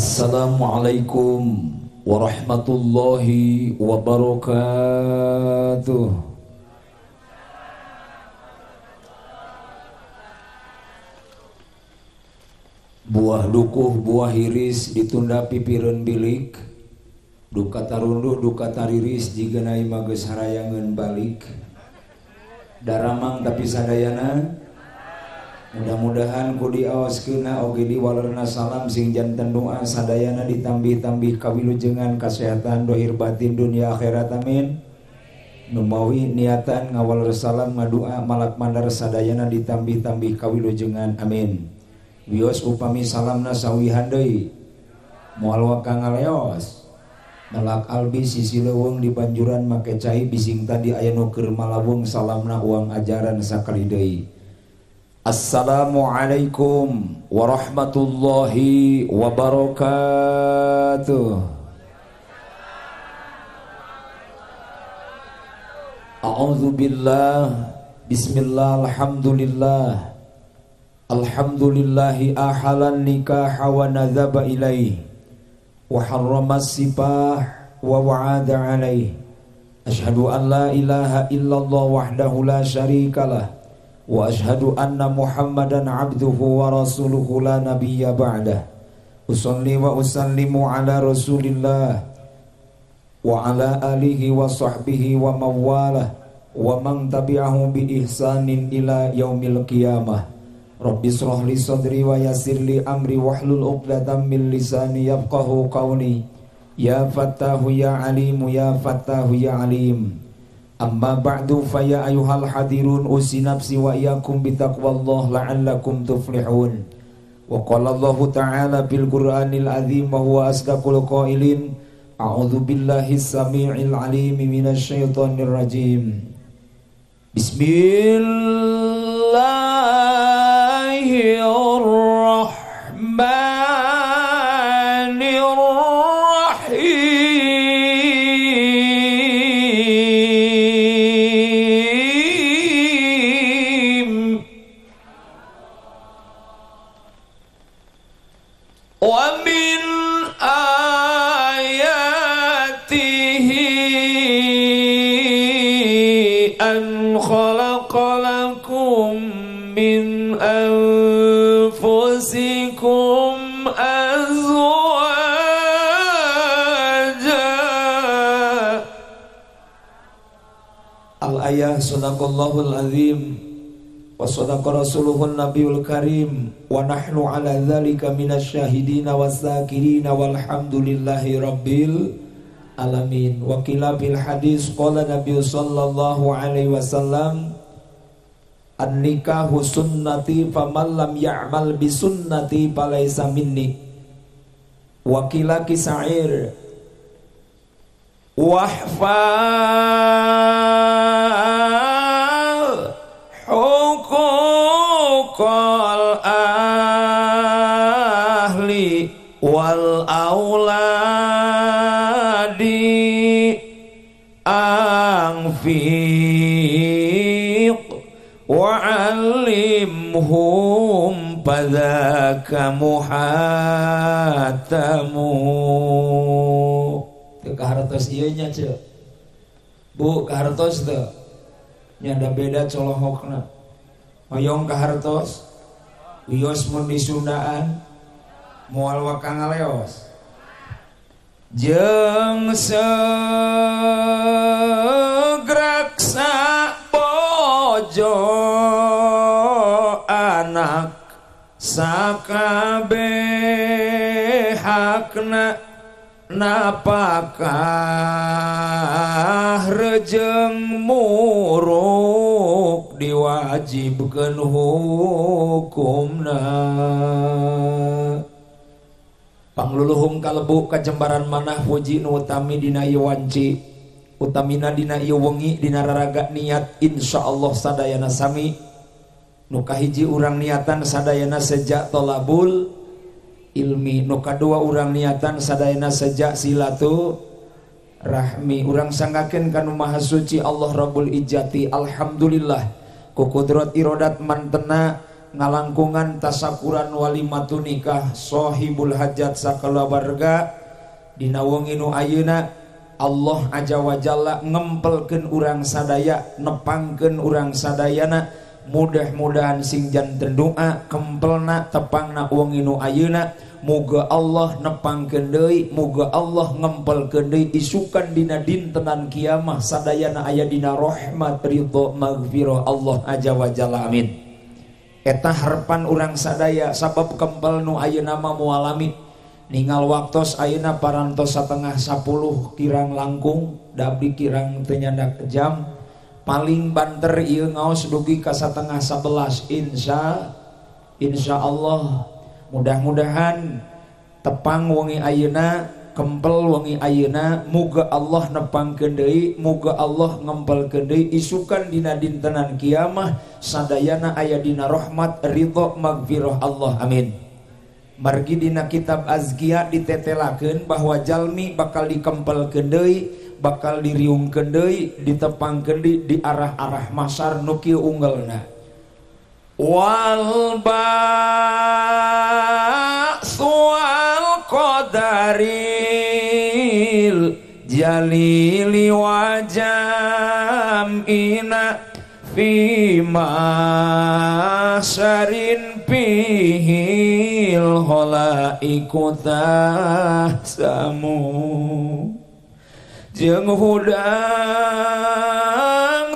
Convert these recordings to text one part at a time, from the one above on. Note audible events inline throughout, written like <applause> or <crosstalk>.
Assalamualaikum warahmatullahi wabarakatuh. Buah dukuh buah hiris ditunda pipireun bilik. Duka tarunduh duka tariris jika nai mages harayangan balik. Daramang tapi sadayana mudah-mudahan kudi aos kena ogedi walerna salam sing jantan doa sadayana ditambih-tambih kawilujengan kesehatan dohir batin dunia akhirat amin. Numawi niatan ngawaler salam ngadua malak mandar sadayana ditambih-tambih kawilujengan amin. Wios upami salamna sawihan deui. Moal wakang ngaleos. Malak Albi sisi leweng di Banjuran make cai bising tadi aya nu keur malawung salamna uang ajaran sakali deui. Assalamualaikum warahmatullahi wabarakatuh. A'udzu billah Bismillah Alhamdulillah. Alhamdulillahi ahalan nikah wa nadzaba ilaih Wa harrama sipah wa wa'ada alaih Ashhadu an la ilaha illallah wahdahu la syarikalah واشهد ان محمدا عبده ورسوله لا نبي بعده اصلي واسلم على رسول الله وعلى اله وصحبه ومن والاه ومن تبعه باحسان الى يوم القيامه رب اشرح لي صدري ويسر لي امري واحلل عقدة من لساني يفقهوا قولي يا فتاه يا عليم يا فتاه يا عليم أما بعد فيا أيها الحذرون أوصي نفسي وإياكم بتقوى الله لعلكم تفلحون. وقال الله تعالى في القرآن العظيم وهو أصدق القائلين أعوذ بالله السميع العليم من الشيطان الرجيم. بسم الله ayah sadaqallahul azim. Wa sadaqa rasuluhun nabiyul karim. Wa nahnu ala dzalika minasyahidina wasyakirina walhamdulillahi rabbil alamin. Wa qila bil hadis qala nabiy sallallahu alaihi wasallam an nikahu sunnati faman lam ya'mal bi sunnati falaysa minni. Wa qila kisair wahfal hukukal ahli wal auladi angfiq wa'alimhum padaka muhatamu. Ke hartos iya nya ce bu ke hartos tuh nyada beda colohokna Hoyong kahartos Wios mun di Sundaan Mual wakang aleos Jeng segraksa bojo anak sakabe hakna napakah rejeng murung. diwajibkan hukumna. Pangluluhung kalebu kajembaran manah puji nu utami dina ieu wanci utamina dina ieu wengi dina raraga niat insyaallah sadayana sami. Nu kahiji urang niatan sadayana sejak tolabul ilmi nu kadua urang niatan sadayana sejak silatu rahmi. Urang sanggakeun kana maha suci Allah Rabbul Ijati alhamdulillah. kukudrot irodat mantena ngalangkungan tasakuran walimatu nikah sohibul hajat sakala warga. Dina wonginu ayeuna Allah aja wajalla ngempelken urang sadaya nepangken urang sadayana. mudah-mudahan janten doa kempelna tepangna wonginu ayeuna. Muga Allah nepang deui muga Allah ngempelkeun deui. Isukan dina dintenan kiamah sadayana aya dina rahmat ridho maghfirah Allah aja wajalla amin. Eta harpan urang sadaya sabab kempel nu ayeuna mah mualami. Ningal waktos ayeuna parantos satengah 10 kirang langkung dabi kirang tenyandak jam. paling banter ieu ngaos dugi kasatengah 11 Insya Insya Allah. Mudah-mudahan tepang wengi ayeuna kempel wengi ayeuna muga Allah nepang deui muga Allah ngempel deui isukan dina dintenan kiamah sadayana aya dina rahmat ridho magfirah Allah amin. Margi dina kitab azkia ditetelakeun bahwa jalmi bakal dikempel deui bakal diriung kendai ditepang kendai di arah-arah masar nuki unggalna. Wal ba qadaril jalili wajam ina fima sarin pihil hola ikutah samu jeng hudang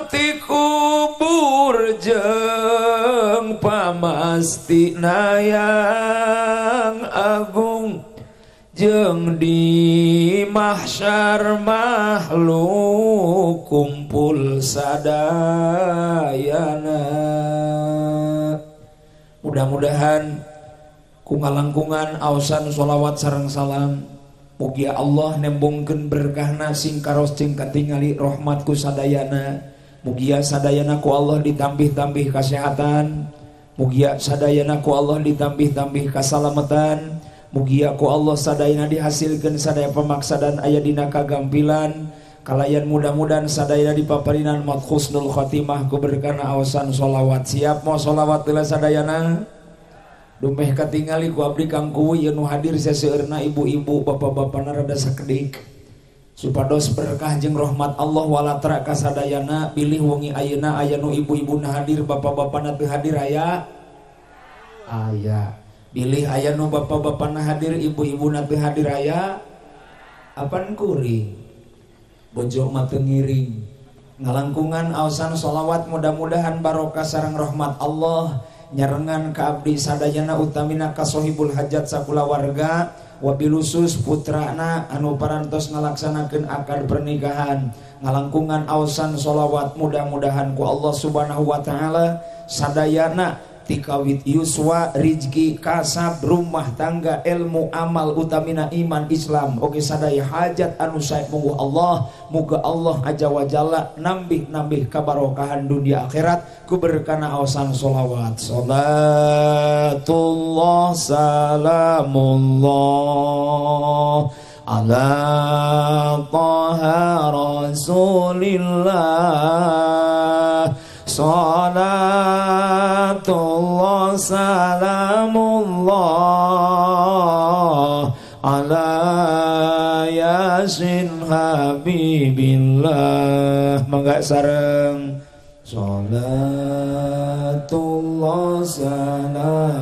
ti kubur jeng pamastinayang Agung. Jeng di mahsyar makhluk kumpul sadayana. Mudah-mudahan kungalangkungan ausan sholawat sarang salam. mugia Allah nembongken berkahna sing karos jeung katingali rahmatku sadayana. Mugia sadayana ku Allah ditambih-tambih kesehatan mugia sadayana ku Allah ditambih-tambih kesalamatan mugia ku Allah sadayana dihasilkan sadaya pemaksa dan aya dina kagampilan. Kalayan mudah-mudahan sadayana dipaparinan mat khusnul khotimah ku berkahna awasan sholawat. Siap mau sholawat tila sadayana? Dumeh katingali ku abdi kang kuwi nu hadir seseurna ibu-ibu bapak-bapak narada sakedik supados berkah jeung rahmat Allah walatra kasadayana pilih wengi ayeuna aya nu ibu-ibu hadir bapak-bapak teu hadir aya. Aya. Pilih ayah nu bapak-bapak na hadir ibu-ibu nabi hadir ayah apan kuring? Bojo mata ngiring. Ngalangkungan ausan solawat mudah-mudahan barokah sarang rahmat Allah nyerengan keabdi sadayana utamina kasohibul hajat sakula warga wabilusus putrana anu parantos ngalaksanakan akad pernikahan. Ngalangkungan ausan sholawat mudah-mudahan ku Allah subhanahu wa ta'ala sadayana tikawit yuswa rizki kasab rumah tangga ilmu amal utamina iman Islam. Oke sadaya hajat anu saya munggu Allah. Muga Allah aja wajalla nambih nambih kabarokahan dunia akhirat. Kuberkana awasan solawat salatullah salamullah. Ala taha rasulillah. Salatullah وسلام الله على ياسين حبيب الله mangga sareng. Salatullah salamullah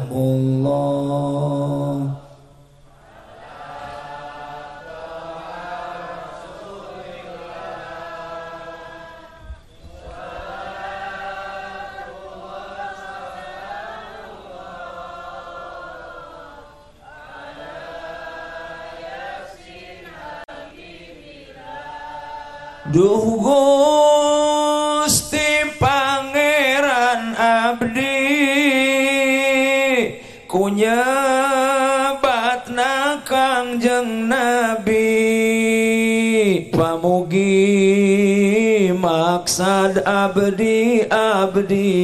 Duh Gusti Pangeran Abdi kunyebatna Kangjeng Nabi. Pamugi maksad abdi abdi.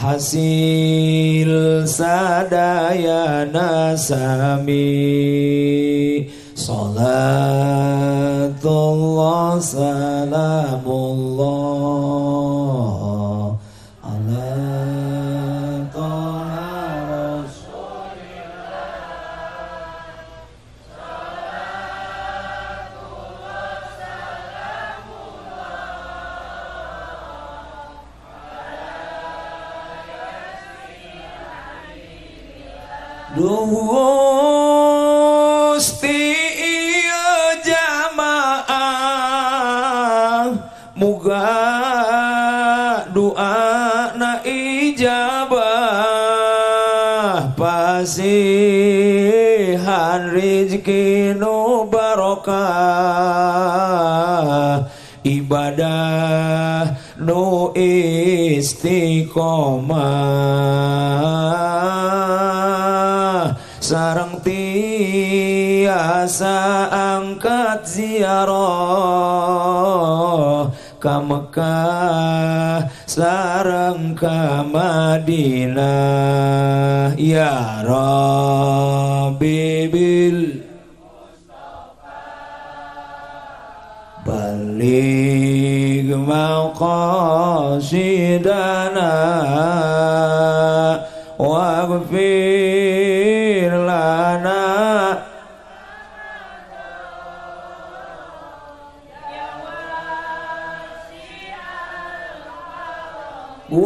Hasil sadayana sami Salatullah salamullah pasihan rizki nu barokah. Ibadah nu istiqomah. Sarang tiasa angkat ziarah ka Mekah sareng ka Madinah. Ya Rabbi bil Balik maqasidana waghfir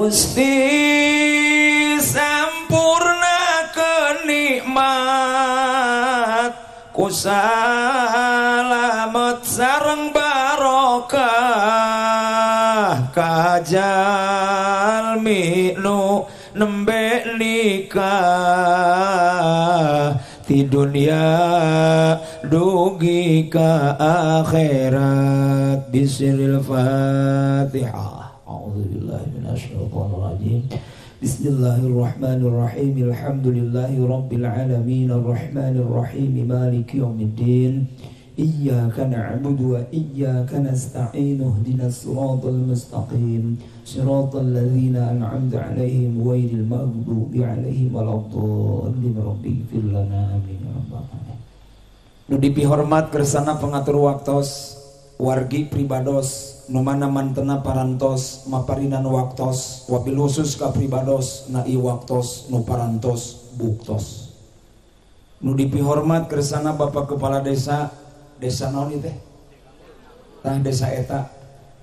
Gusti sampurna kenikmat. Ku salamet sareng barokah kajal minu nembe nikah. Di dunia dugi ka akhirat. Bismil fatihah A'udzubillahiminasyaitonirrajim Bismillahirrahmanirrahim. Alhamdulillahirrabbilalamin Ar-Rahmanirrahim. Maliki yawmiddin. Iyaka na'budu wa iyaka nasta'in. Uhdina siratul mustaqim. Siratul ladhina an'amda alaihim Wailil maghdubi alaihim Waladhalim rabbi Firlana amin Nudipi hormat kersana pengatur waktos Wargi Wargi pribados. numana mantena parantos maparinan waktos wabil khusus kapribados na waktos nu parantos buktos. Nu dipihormat kersana Bapak Kepala Desa Desa naon teh? Tah desa eta.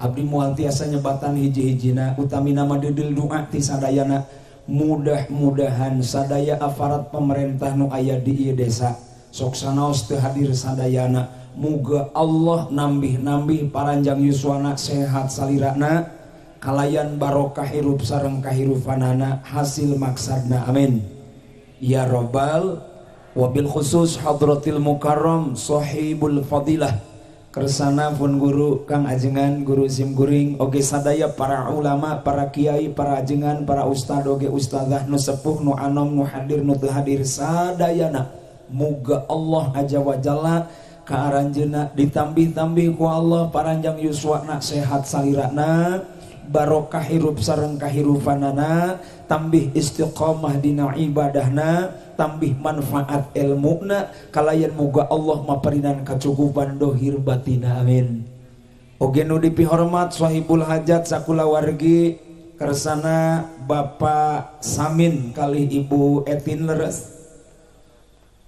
Abdi moal tiasa nyebatan hiji-hijina utami nama dedel doa ti sadayana. Mudah-mudahan sadaya aparat pemerintah nu aya di ieu desa. Sok sanaos teu hadir sadayana. muga Allah nambih-nambi paranjang Yuswana sehat salirana. Kalayan barokah hirup sareng kahirupanana hasil maksadna amin. Ya robbal wabil khusus hadratil mukarram sahibul fadilah. Kersana pun guru kang ajengan guru simguring oge sadaya para ulama para kiai para ajengan para ustad oge ustadzah nu sepuh nu anom nu hadir nu hadir sadayana. Muga Allah aja wajalla kearanjena ditambih-tambih ku Allah paranjang yuswana sehat salirana barokah hirup sareng kahirupanana tambih istiqomah dina ibadahna tambih manfaat ilmuna kalayan muga Allah maperinan kecukupan dohir batina amin. Oge nu dipihormat sahibul hajat sakula wargi kersana Bapak Samin kali Ibu Etin leres.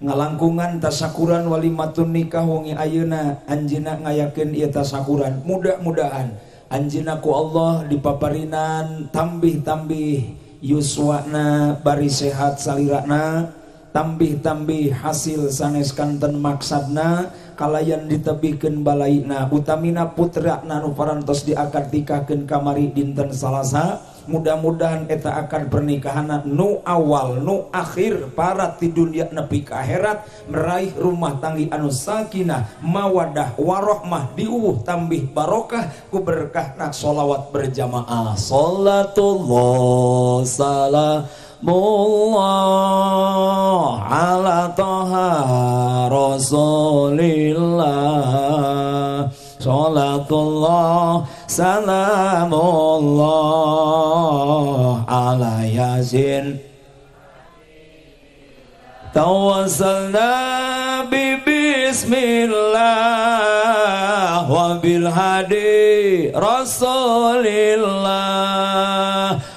ngalangkungan tasakuran walimatun nikah wongi ayeuna anjina ngayakeun ieu tasakuran. Mudah-mudahan anjina ku Allah dipaparinan tambih-tambih yuswana bari sehat salirana tambih-tambih hasil sanes kanten maksadna kalayan ditebihkeun balaina. Utamina putra nanu parantos diakad nikahkeun kamari dinten salasa. Mudah-mudahan eta akan pernikahan nu awal nu akhir para di dunia nepi ke akhirat meraih rumah tanggi anu sakinah mawadah warohmah diuh tambih barokah ku berkah nak solawat berjamaah. Salatullah salamullah ala toha rasulillah Salatullah salamullah ala yasin Tawassalna bi bismillah wa bil hadi rasulillah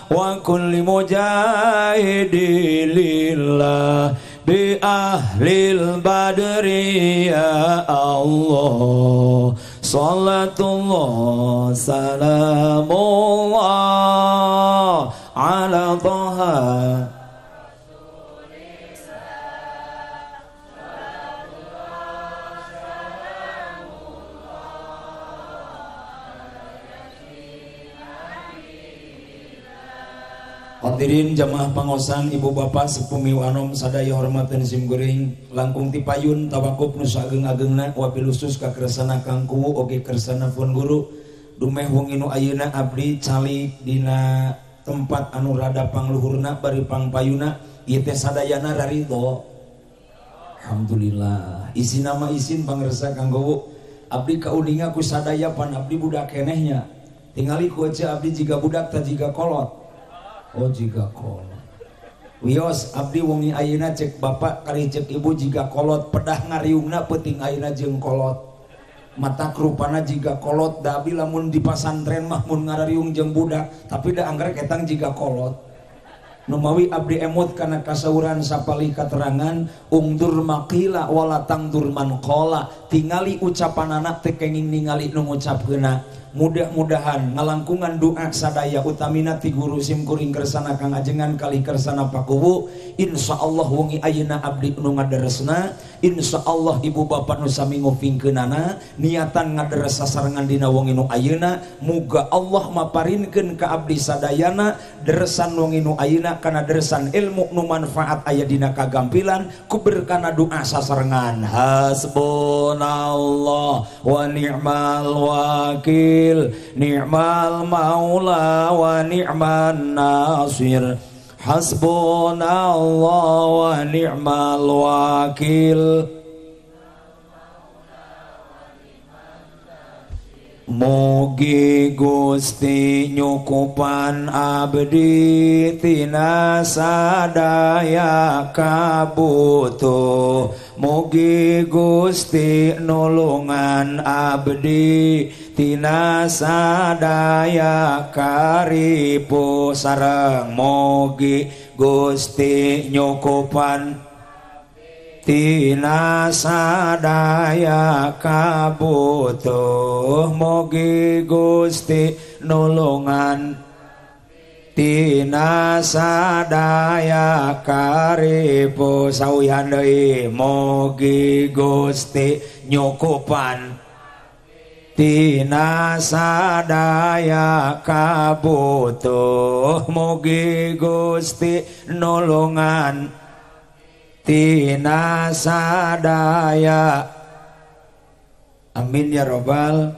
wa kulli mujahidilillah bi ahlil badri ya Allah Salatullah salamullah Hadirin jamaah pangosan Ibu Bapak Sepumi Wanom sadaya hormat dan goreng langkung ti payun nusa ageng-agengna wabil usus kakresana kangku oge kersana pun guru dumeh wong inu ayeuna abdi calik dina tempat anu rada pangluhurna bari pangpayuna ieu teh sadayana rarido Alhamdulillah. Isi nama isin pangersa kanggo abdi kaulinga ku sadaya pan abdi budak kenehnya. Tingali ku abdi jiga budak ta jiga kolot. Oh jika kolot. Wios Abdi wongi ayeuna cek Bapak kali cek Ibu jika kolot pedah ngariungna peting ayeuna jeng kolot. Mata kerupana jika kolot dabi lamun di pasantren mahmun ngariung jeng budak tapi da anggar ketang jika kolot Numawi Abdi emot karena kasauran sapali katerangan ungdur makila wala tangdur mankola tingali ucapan anak tekenging ningali nungucap kena mudah-mudahan ngalangkungan doa sadaya utamina ti guru simkuring kersana kang ajengan kali kersana pakubu insya Allah wongi ayana abdi nu ngaderesna. Insya Allah ibu bapak nu sami ngupingkeunana niatan ngaderes sasarengan dina wongi nu ayeuna. Muga Allah maparinkeun ka abdi sadayana. Deresan wongi nu ayeuna kana deresan ilmu nu manfaat aya dina kagampilan. Kuberkana doa sasarengan hasbunallah wa ni'mal wakil. Wakil ni'mal maula wa ni'man nasir. Hasbunallah wa ni'mal wakil. Mugi Gusti nyukupan abdi tina sadaya kabutuh. Mugi Gusti nulungan abdi tina sadaya karipu sareng Mugi Gusti nyukupan. Tina sadaya kabutuh Mogi Gusti nulungan. Tina sadaya karibu sawihan deui Mogi Gusti nyukupan Tina sadaya kabutuh. Mugi Gusti nulungan Tina sadaya. Amin ya robbal.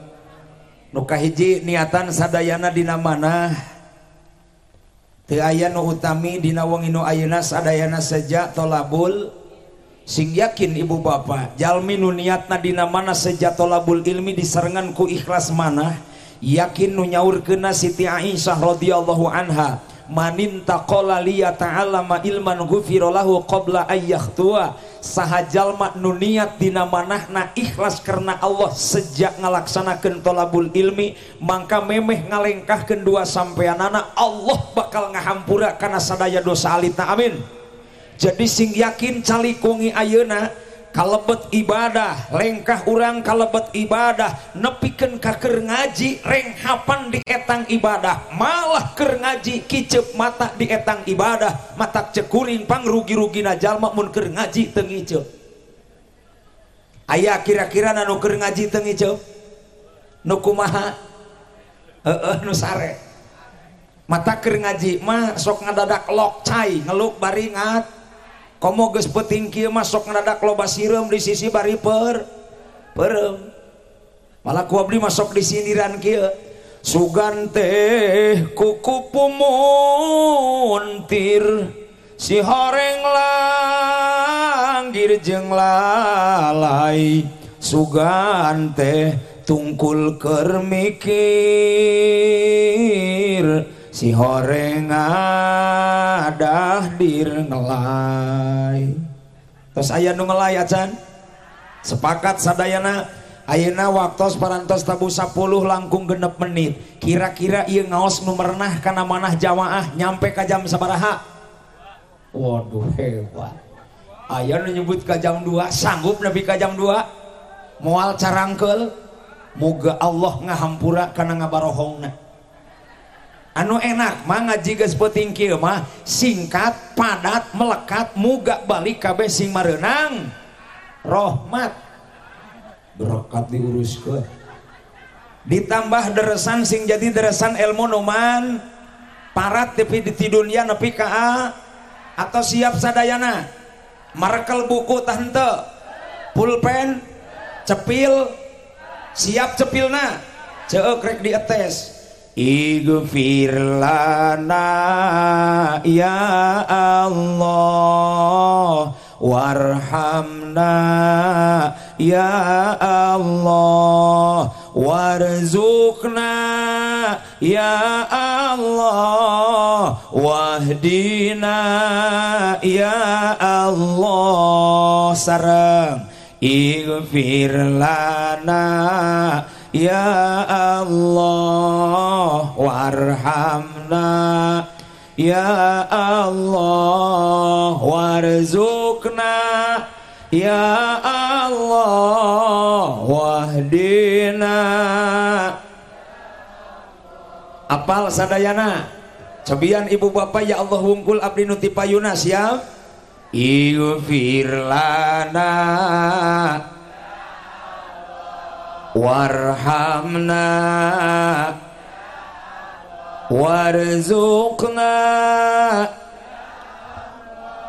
Nukahiji niatan sadayana dina mana? Teu aya nu utami dina wong inu ayeuna sadayana saja tolabul. sing yakin ibu bapak jalmi nu niatna dina mana sejatolabul ilmi diserenganku ikhlas mana yakin nu nyaurkeuna Siti Aisyah radhiyallahu anha manin taqala liya ta'alama ilman ghufira lahu qabla ayyah saha jalma nu niat dina manahna ikhlas karena Allah sejak ngalaksanakeun tolabul ilmi mangka memeh ngalengkahkeun dua sampeanana Allah bakal ngahampura kana sadaya dosa alita amin. jadi sing yakin calikungi ayeuna kalebet ibadah lengkah urang kalebet ibadah nepiken kaker ngaji renghapan di etang ibadah malah ker ngaji kicep mata di etang ibadah mata cekuring pangrugi-rugi najalma mun ker ngaji tengicep ayah kira-kira nanu ker ngaji tengicep nukumaha e nu sare. Mata ker ngaji mah sok ngadadak lokcai ngeluk bari ngat. komo geus peuting kieu masuk ngadadak loba sireum di sisi bari per perem. Malah ku abdi masuk di sindiran kieu. Sugan teh kuku pumuntir si horeng langgir jeung lalai. Sugan teh tungkul keur mikir si horeng ada dir ngelai. Terus ayah nu ngelai acan sepakat sadayana? Ayeuna waktu parantos tabu 10 langkung genep menit. Kira-kira iya ngaos nu merenah kana manah jamaah nyampe ke jam sabaraha? Waduh hebat. Ayah nyebut ke jam 2 sanggup nabi ke jam 2 mual carangkel moga Allah ngahampura kana ngabarohongna anu enak manga jika sepeting kieu mah singkat padat melekat muga balik kabeh sing marenang rahmat. Berkat diuruskeun. Ditambah deresan sing jadi deresan ilmu numan. Parat tapi di tidurnya nepi ka atau siap sadayana. Markel buku tante. Pulpen. Cepil. Siap cepilna. Ceuk rek etes Ighfir lana ya Allah. Warhamna ya Allah. Warzuqna ya Allah. Wahdina ya Allah. Sareng. Ighfir lana ya Allah warhamna. Ya Allah warzuqna ya Allah wahdina. Apal sadayana? Cobian ibu bapak ya Allah wungkul abdi nuti payuna siap Ighfir lana warhamna. Warzuqna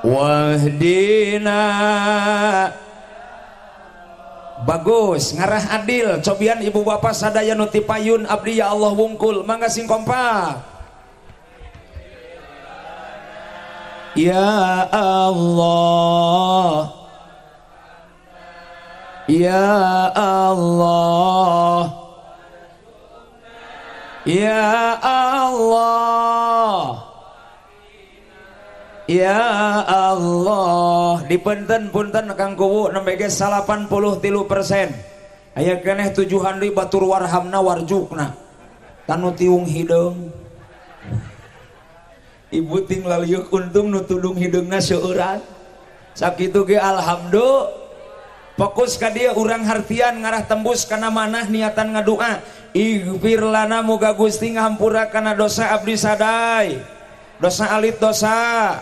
wahdina. Bagus ngarah adil. Cobian ibu bapak sadaya nuti payun abdi ya Allah wungkul. Mangga sing Ya Allah Ya Allah. Ya Allah. Ya Allah. Dipenten punten Kang Kuwu nembe ge 83 persen. Aya keneh tujuhan deui batur warhamna warjukna. Tanu tiung hideung Ibu tinggal yuk untung nutudung hidungnya seurat. Sakitu ge alhamdulillah fokus ka dia urang hartian ngarah tembus karena manah niatan ngadua. Ighfir lana muga Gusti ngahampura kana dosa abdi sadai. Dosa alit dosa.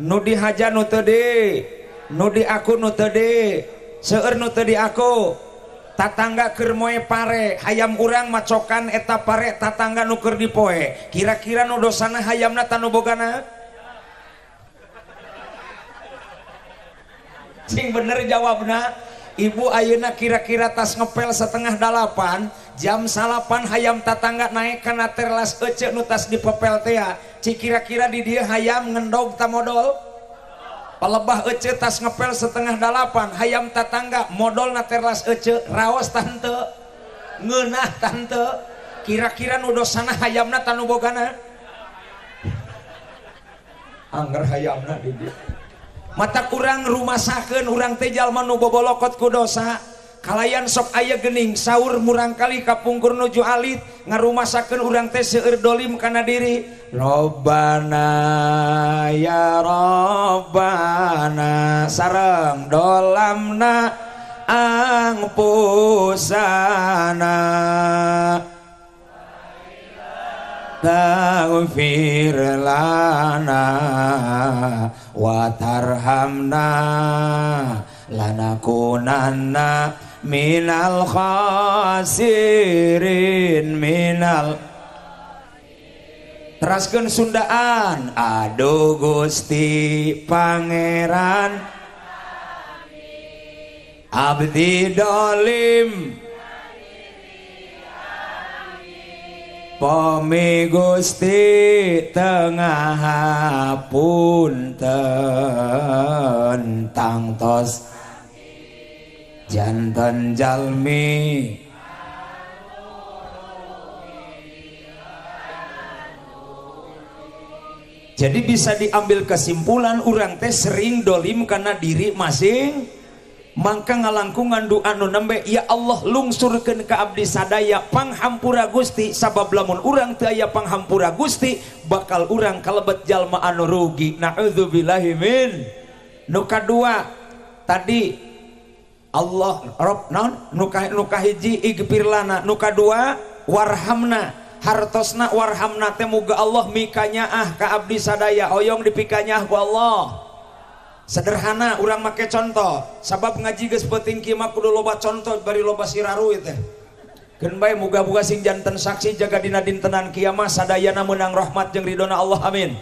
Nudi haja nu teu de nudi aku nu teu de seueur nu teu di aku tatangga keur moe pare hayam urang macokan eta pare tatangga nu keur dipoe. Kira-kira nu dosana hayamna tanu bogana? Sing bener jawabna. Ibu Ayeuna kira-kira tas ngepel setengah dalapan jam salapan hayam tatangga naik karena terlas ecek nutas di pepeltea ci kira-kira di dia hayam ngendog tamodol palebah ece tas ngepel setengah dalapan hayam tatangga modal na terlas ece rawas tante ngenah tante. Kira-kira nudosana hayamna tanu bogana? Angger hayamna di dia mata kurang rumah sakit urang tejal ku dosa, kalayan sok ayah gening sahur murangkali kapungkur nuju alit ngarumah urang teh seueur dolim kana diri. Robbana ya Robbana sareng dolamna ang pusana. Taghfir lana wa tarhamna lanakunanna minal khasirin minal teraskan Sundaan. Aduh Gusti Pangeran. Abdi dolim Pomi Gusti tengah tentang tos. Jantan jalmi. Jadi bisa diambil kesimpulan orang teh sering dolim karena diri masing Mangka ngalangkungan doa nu nembe ya Allah lungsurkeun ka abdi sadaya panghampura Gusti sabab lamun urang teu aya panghampura Gusti bakal urang kalebet jalma anu rugi. Naudzubillahi min. Nu kadua tadi Allah rob naon nu ka nu kahiji igfir lana nu kadua warhamna. Hartosna warhamna teh muga Allah mikanya ah ka abdi sadaya. Hoyong dipikanyah ku Allah. sederhana urang make contoh. Sabab ngaji geus penting mah kudu loba contoh bari loba siraru teh. Gen bae muga-muga sing janten saksi jaga dina dintenan kiamah sadayana menang rahmat jeung ridona Allah amin.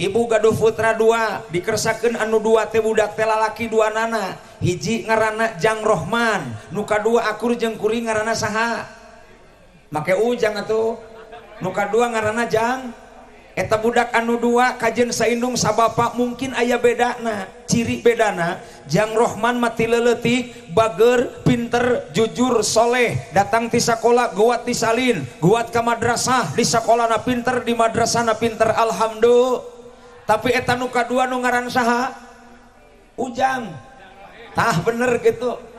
Ibu gaduh putra dua dikersakeun anu dua teh budak teh lalaki dua nana. Hiji ngaranna Jang Rohman nu kadua akur jeung kuring ngaranna saha. Make ujang atuh nu kadua ngaranna Jang eta budak anu dua kajen saindung sabapa mungkin ayah bedana ciri bedana. Jang Rohman mati leletik bager pinter jujur soleh. Datang di sekolah guat disalin guat ke madrasah di sekolah na pinter di madrasah na pinter alhamdulillah. Tapi eta nu kadua nu ngaran saha ujang. Tah bener gitu.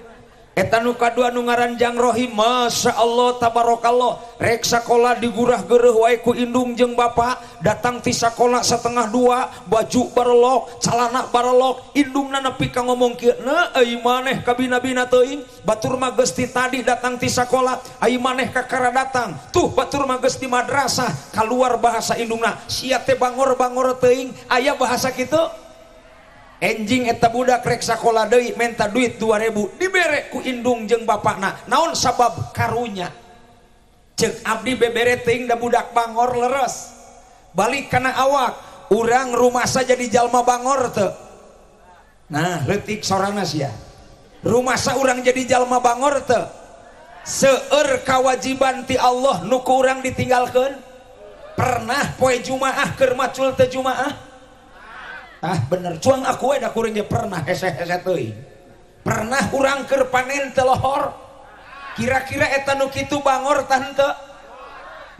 etanuka dua nugaranjangrohi Masya Allah tabarokallah rek sakola digurah geruh waiku Indung jeung Bapak datang ti sakola setengah dua baju barelok calana barelok Indung nanepi ka ngomong kieu na ai maneh kabinabinain Batur Magesti tadi datang ti sakola ai maneh kakara datang. Tuh Batur Magesti madrasah keluar bahasa Indungna. Siate Bangor Bangor teing aya bahasa kita enjing eta budak rek sakola deui menta duit 2000 dibere ku Indung jeung bapakna. Naon sabab? Karunya. Cek Abdi bebereting da budak Bangor leres. Balik kana awak. Urang rumah saja di Jalma Bangor teu. Nah letik sorana sia. Rumah urang jadi Jalma Bangor teu. Seueur kawajiban ti Allah nuku urang ditinggalkeun? Pernah poe Jumaah keur macul teu Jumaah? ah bener. Cuang aku ada kuring pernah hese hese teuing. Pernah kurang ker panen telohor kira-kira etanuk itu bangor tante?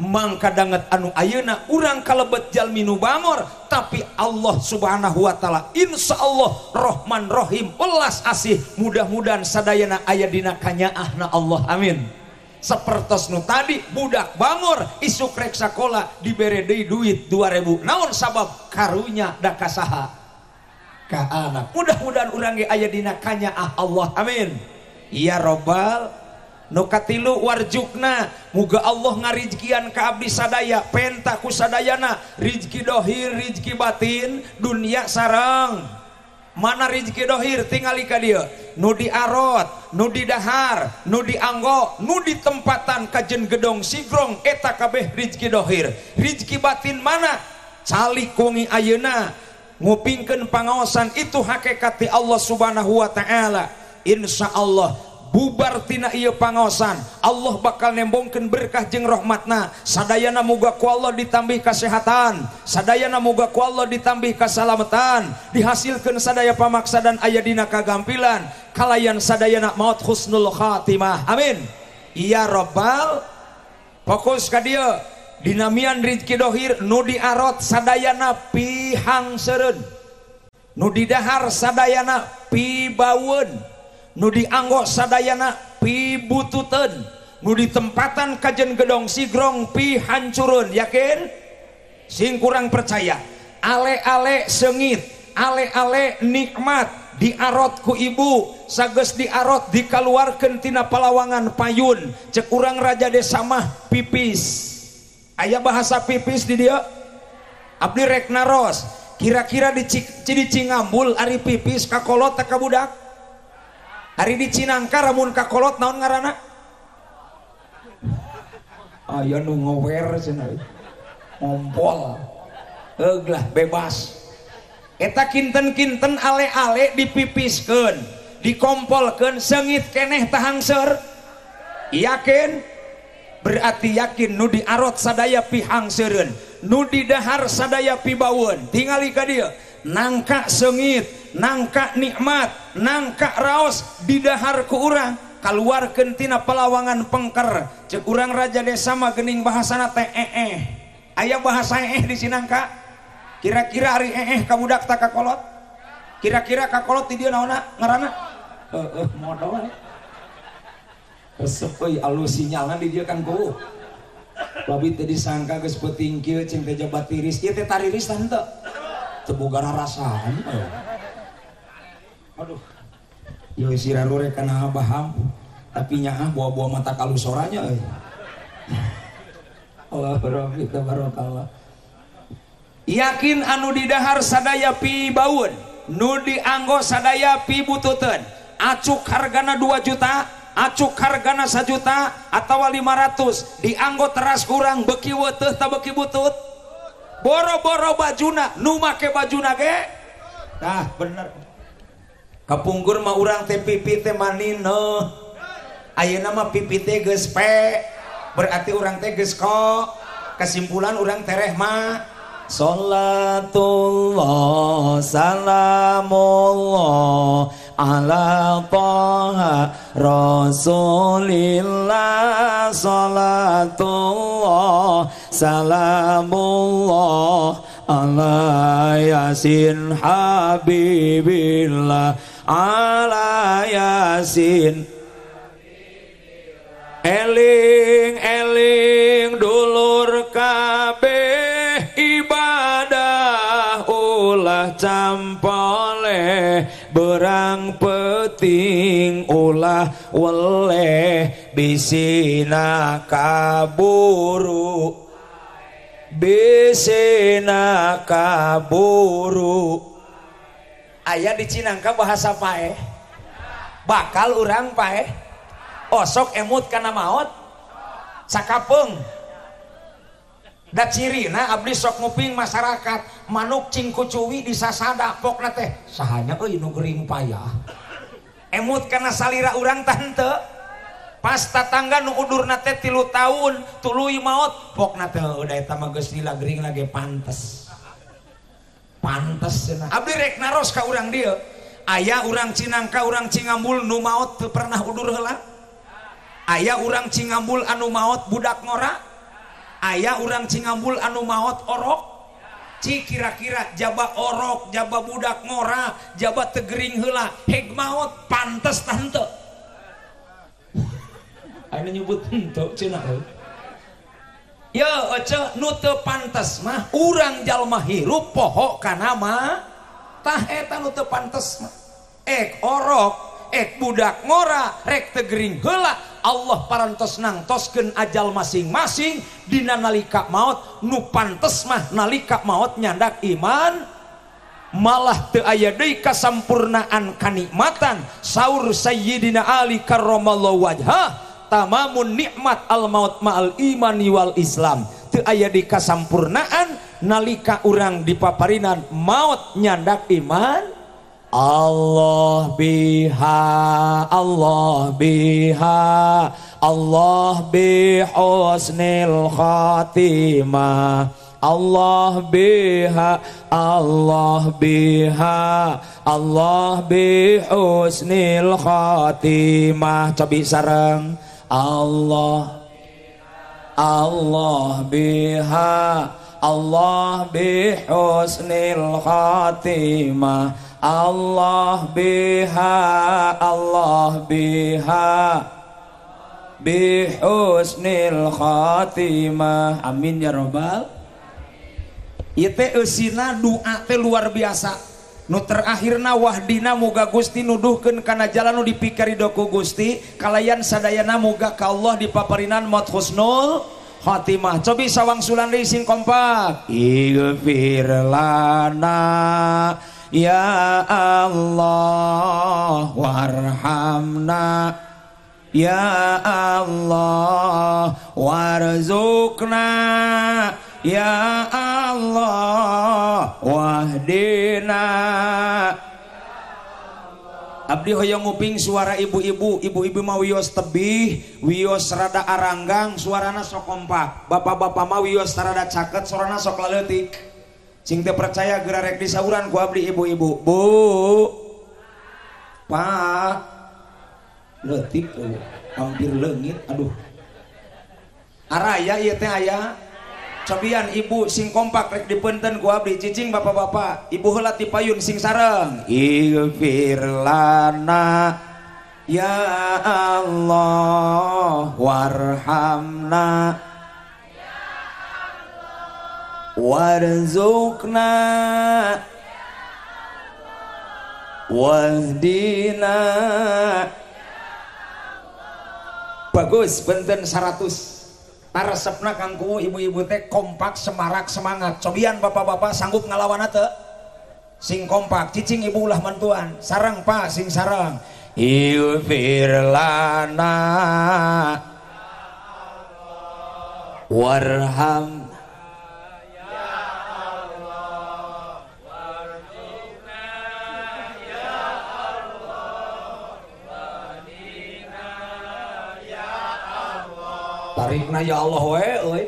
Mang kadanget anu ayeuna urang kalebet jalmi nu bangor. Tapi Allah subhanahu wa ta'ala insya Allah rohman rohim welas asih. Mudah-mudahan sadayana aya dina kanyaahna Allah amin. sepertos nu tadi budak Bangor isuk rek sakola dibere deui duit 2000 naon sabab? Karunya da kasaha. Ka anak mudah-mudahan urang ge aya dina kanya ah Allah. Amin. Ya robbal nu katilu warjukna. Muga Allah ngarizkian ka abdi sadaya penta kusadayana rizki dohir rizki batin dunia sarang. mana Rizki dohir tingali ka dia. Nudi Arot Nudi Dahar Nudi Anggo Nudi tempatan Kajen Gedong Sigrong eta kabeh Rizki dohir. Rizki batin mana? Calik kungi ayeuna. Ngupingkeun pangaosan itu hakikati Allah subhanahu wa ta'ala. Insya Allah bubar tina iya pangosan Allah bakal nembongken berkah jeng rahmatna. Sadayana mugaku Allah ditambih kesehatan sadayana mugaku Allah ditambih kesalamatan dihasilkan sadaya pamaksa dan ayadina kagampilan. Kalayan sadayana maut husnul khatimah. Amin. Iya robbal fokus ka dia dinamian Rizki Dohir nu diarot sadayana pihang seren nu didahar sadayana pibawen nu dianggo sadayana pibututeun nu ditempatan kajen gedong sigrong pihancurun yakin? Sing kurang percaya. Ale-ale sengit ale-ale nikmat diarot ku ibu. Sages diarot dikaluarkan tina palawangan payun. Cek urang raja desa mah pipis. Ayah bahasa pipis di dia Abdi rek naros kira-kira di Cingambul Ari pipis kakolot tak kabudak? hari di Cinangka ramun kakolot naon ngarana? Ayo nu ngower cenah. Ngompol. Eglah bebas. Eta kinten-kinten ale-ale dipipiskeun dikompolkeun sengit keneh tahangseur yakin? Berarti yakin nu diarot sadaya pihangseureun nu didahar sadaya pibaweun tingali ka dieu nangka sengit nangka nikmat. nangka raos didahar ku urang keluar kentina pelawangan pengker cek urang raja desa mah gening bahasana teh eh -e. ayah bahasa eh di sinangka kira-kira hari eh eh kamu dak tak kakolot kira-kira kakolot di dia naona ngarana eh eh modal Resep euy alus sinyalan di dia kan ku. Babi teh disangka geus peuting kieu cing teh jabat tiris, ieu teh tariris tah henteu. Teu boga rasaan. Aduh. Tapi nyaah buah-buah mata kalusoranya euy. <laughs> Allah kita barokallah yakin anu didahar sadaya pi baun nu dianggo sadaya pi bututeun. acuk hargana 2 juta acuk hargana 1 juta atau 500 dianggo teras kurang beki weteh tak beki butut. Boro-boro bajuna nu make bajuna ge? Nah bener. Kapungkur mah urang teh pipi teh manino. Ayeuna mah pipi teh geus pe. Berarti urang teh geus kok kesimpulan urang tereh mah. Salatullah salamullah ala taha rasulillah. Salatullah salamullah ala yasin habibillah ala yasin. Eling eling dulur kabeh campole berang peting ulah weleh bisina kaburu. Bisina kaburu ayaah dicinangka bahasa pae. Bakal urang pae. Osok emut karena maut sakapeng. Da ciri abdi sok nguping masyarakat. Manuk cingkucuwi disasada pokna teh. Sahanya euy nu gering payah. Emut karena salira urang tante. Pas tatangga nu udurna nate tilu tahun tului maut pokna teh udah eta mah geus dilagering lagi pantes. Pantes cenah. Abdi rek naros ka urang dieu. Aya urang Cinangka urang Cingambul nu maut pernah udur heula. Aya urang Cingambul anu maut budak ngora ayaah urang Cingambul anu maut orok Ci kira-kira jaba orok jaba budak ngora jabat tegering hela hek maut pantes tante nyebut untuk Cina yo nute pantes mah urang jalma hirup pohok kanamataheta nute pantes mah. Ek orok ek budak ngora rek tegering hela Allah parantos nangtosken ajal masing-masing. Dina nalika maut nu pantes mah nalika maut nyandak iman. Malah teu aya deui kasampurnaan kanikmatan. Saur sayyidina ali karramallahu wajhah. Tamamun nikmat al maut ma'al imani wal islam. Teu aya di kasampurnaan nalika urang dipaparinan maut nyandak iman Allah biha Allah biha Allah bi husnil khatimah Allah biha Allah biha Allah bi husnil khatimah. Cobi sareng Allah. Allah biha. Allah bi husnil khatimah. Allah biha. Allah biha. Bihusnil khatimah. Amin ya robbal itu usina doa teh luar biasa nu terakhirna wahdina muga Gusti nuduhkeun kana jalan dipikari doku Gusti kalayan sadayana muga ka Allah dipaparinan maut husnul khatimah. Cobi sawang sulan sing kompak. Ighfir lana Ya Allah warhamna Ya Allah warzukna ya Allah Wahdina. Abdi hoyong nguping suara ibu-ibu ibu-ibu mau wios tebih wios rada aranggang suarana sok kompak. Bapak-bapak mau wios rada caket suarana sok laletik sing teu percaya gerarek di sauran ku abdi ibu-ibu. Bu pak letik hampir leungit aduh. Araya ieu teh aya. Cobian ibu sing kompak rek dipenten ku abdi cicing bapak-bapak. Ibu heula ti payun sing sareng. Ighfir lana ya Allah warhamna. Warzuqna wahdina. Bagus benten 100 resepna kangku ibu-ibu teh kompak semarak semangat. Cobian bapak-bapak sanggup ngalawan ate? Sing kompak cicing ibu ulah mantuan sarang pa sing sarang. Ighfir lana warham tarikna ya Allah we euy.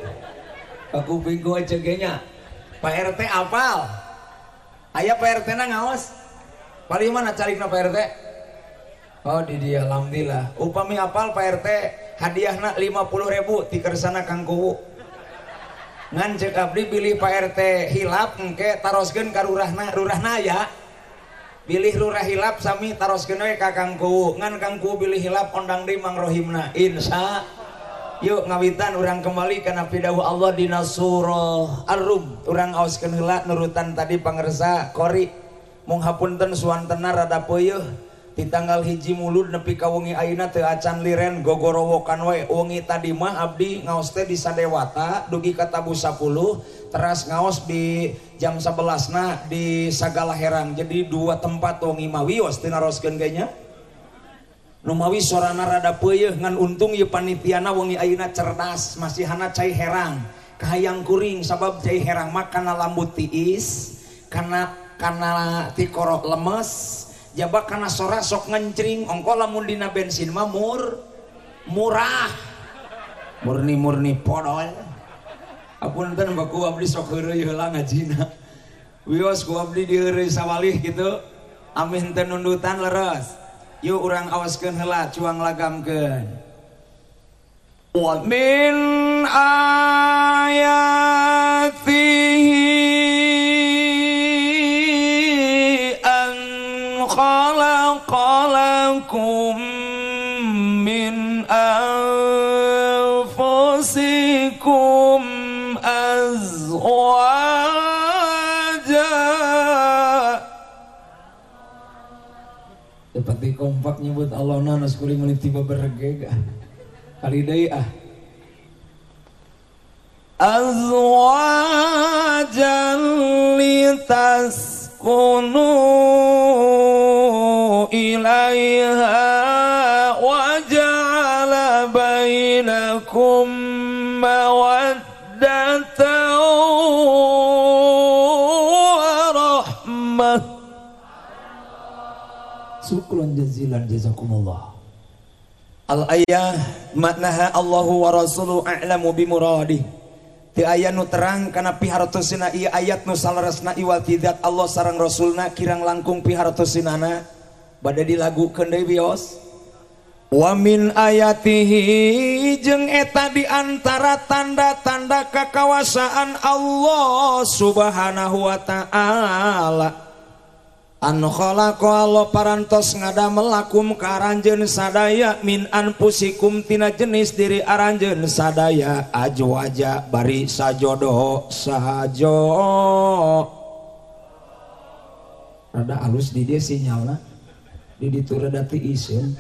Kaguping gue cegenya. Pak RT apal. Ayah Pak RT na ngaos. Paling mana carikna Pak RT? Oh di dia alhamdulillah. Upami apal Pak RT hadiahna 50 ribu ti kersana Kang Kuwu. Ngan cek abdi pilih Pak RT hilap engke taroskeun ka rurahna, rurahna ya. pilih lurah hilap Sami taroskeun we ka Kang Kuwu. ngan Kang Kuwu pilih hilap ondang di mangrohimna Insya yuk ngawitan orang kembali karena pidahu Allah di ar-rum orang aus kenila nurutan tadi pangersa kori. Menghapunten suantena rada puyuh di tanggal hiji mulud nepi kawengi ayeuna teu acan liren gogorowokan wae wengi tadi mah abdi ngaos teh di Sadewata dugi ka Tabu 10 teras ngaos di jam 11 na di Sagala Herang. Jadi dua tempat wengi mah wios teu naroskeun Numawi sorana rada peuyeeh ngan untung ye panipiana wengi ayeuna cerdas masihana cai herang. Kahayang kuring sabab cai herang mah lambut tiis kana kana tikorok lemes jaba kana sora sok ngencring ongko lamun dina bensin mah mur murah. Murni-murni podol. Apunten baku abdi sok heureuy heula ngajina. Wios ku abdi diheureuy sawalih gitu. Amin teu nundutan leres. yuk orang awaskan hela cuang lagamkeun. Wa min ayatihi seperti kompak nyebut Allah nanas kuring menit tiba bergega kali deui ah. Azwajan litaskunu ilaiha syukron jazilan jazakumullah. Al ayah maknaha Allahu wa rasuluhu a'lamu bi muradih. Ti aya nu terang kana pihartosina ieu ayat nu salarasna iwal tidak Allah sareng rasulna kirang langkung pihartosinana bade dilagukeun deui bios. Wa min ayatihi jeung eta di antara tanda-tanda kakawasaan Allah Subhanahu wa taala. Khalaqa Allah parantos ngadamel lakum ka aranjeun sadaya min anfusikum tina jenis diri aranjeun sadaya. Ajwaja bari sajodo sajo rada alus di dia sinyalna di ditu rada ti iseun.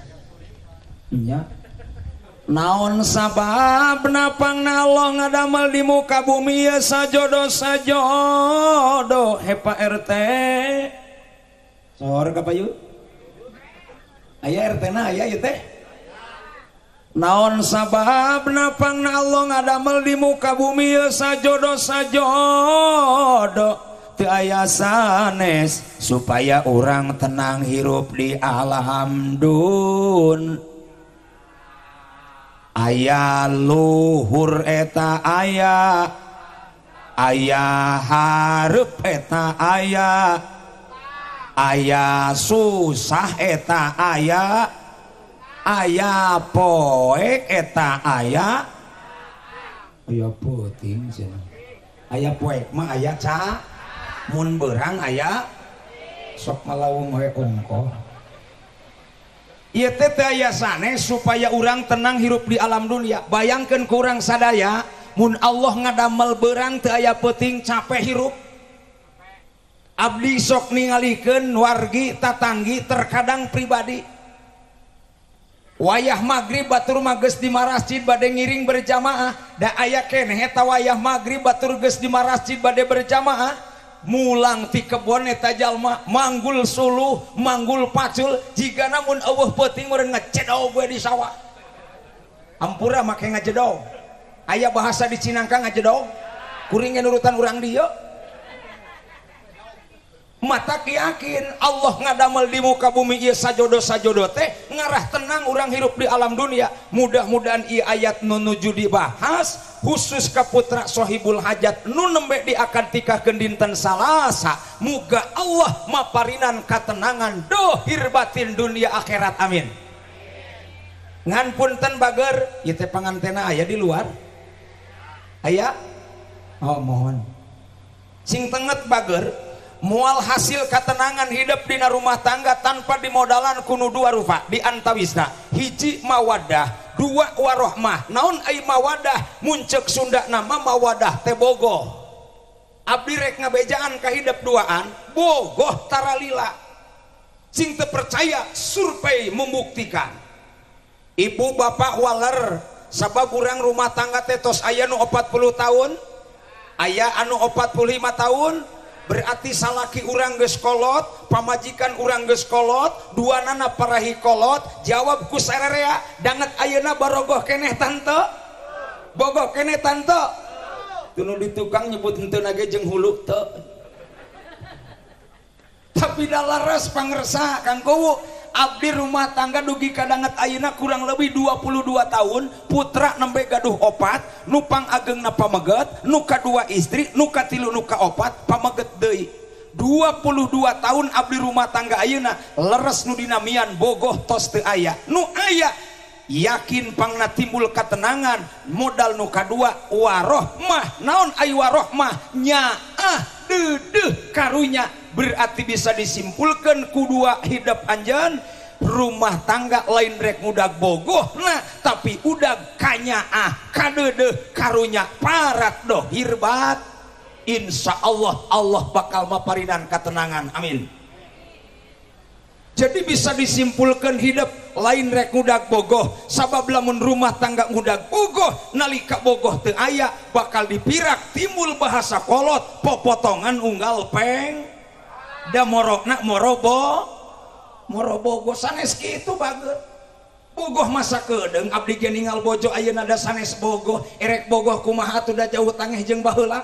Nya. Naon sabab napang Allah ngadamel di muka bumi ya sajodo sajodo. Hepa RT sohor kapayu aya RT na aya ieu teh. Naon sabab napang Allah ngadamel di muka bumi ieu sajodo sajodo. Teu aya sanes supaya orang tenang hirup di alam dun. aya luhur eta aya aya hareup eta aya aya susah eta aya aya poek eta aya. Aya puting aya poek mah aya ca. Mun beurang aya. Sok malawung we ongko Ieu teh aya sanes supaya urang tenang hirup di alam dunia. Bayangkeun ku urang sadaya mun Allah ngadamel beurang teu aya peuting capek hirup. Abdi sok ningalikeun wargi tatanggi terkadang pribadi. Wayah magrib Batur mages di masjid bade ngiring berjamaah. Da aya keneh eta wayah magrib Batur geus di masjid bade berjamaah. Mulang ti kebon eta jalma manggul suluh manggul pacul. Jika namun Allah peting orang ngecedow gue di sawah. Ampura make ngecedow ayah bahasa di Cinangka ngecedow kuringnya nurutan orang dia mata yakin Allah ngadamel di muka bumi ia sajodo sajodo teh. Ngarah tenang orang hirup di alam dunia. Mudah-mudahan ia ayat nunuju dibahas khusus ke putra sohibul hajat. Nu nembe di akan tika kendinten salasa. Muga Allah maparinan katenangan dohir batin dunia akhirat. Amin. Ngan punten bager ieu teh pangantena aya di luar. Aya? Oh mohon. Sing tenget bager mual hasil ketenangan hidup di rumah tangga tanpa dimodalan kuno dua rupa. Di antawisna. Hiji mawadah dua warohmah. Naon ai mawadah? Muncek Sunda nama mawadah tebogo abdi rek ngabejaan ka hidup duaan bogoh taralila. Sing percaya survei membuktikan. Ibu bapak waler sabab kurang rumah tangga tetos ayah nu 40 tahun? Ayah anu 45 tahun berarti salaki urang geskolot pamajikan urang geskolot dua nana jawab ku sererea danget ayeuna barogoh keneh tante? Bogoh keneh tante? Tunu di tukang nyebut henteu nage jeung hulu teu. Tapi dalaras pangersa kang kowo. Abdi rumah tangga dugi kadangat Ayeuna kurang lebih 22 tahun putra nembe gaduh opat nupang ageng na pameget nuka dua istri nuka tilu nuka opat pameget deui. 22 tahun Abdi rumah tangga Ayeuna leres nu dinamian bogoh tos teu aya. Nu aya yakin pangna timbul ketenangan modal nu kadua warohmah naon ayu warohmah? Nya nyaah deudeuh karunya. Berarti bisa disimpulkan kedua hidup anjan rumah tangga lain rek mudah bogoh nah tapi udah kanya ah kadede karunya parat doh hirbat. Insya Allah Allah bakal maparinan ketenangan amin. Jadi bisa disimpulkan hidup lain rek mudah bogoh sabab lamun rumah tangga mudah bogoh nalika bogoh teu aya bakal dipirak timbul bahasa kolot popotongan unggal peng da morokna morobo. Morobo go sanes kitu bager bogoh masa kedeng abdi ge ningal bojo ayeuna da sanes bogoh. Erek bogoh kumaha atuh da jauh tangeh jeung baheula?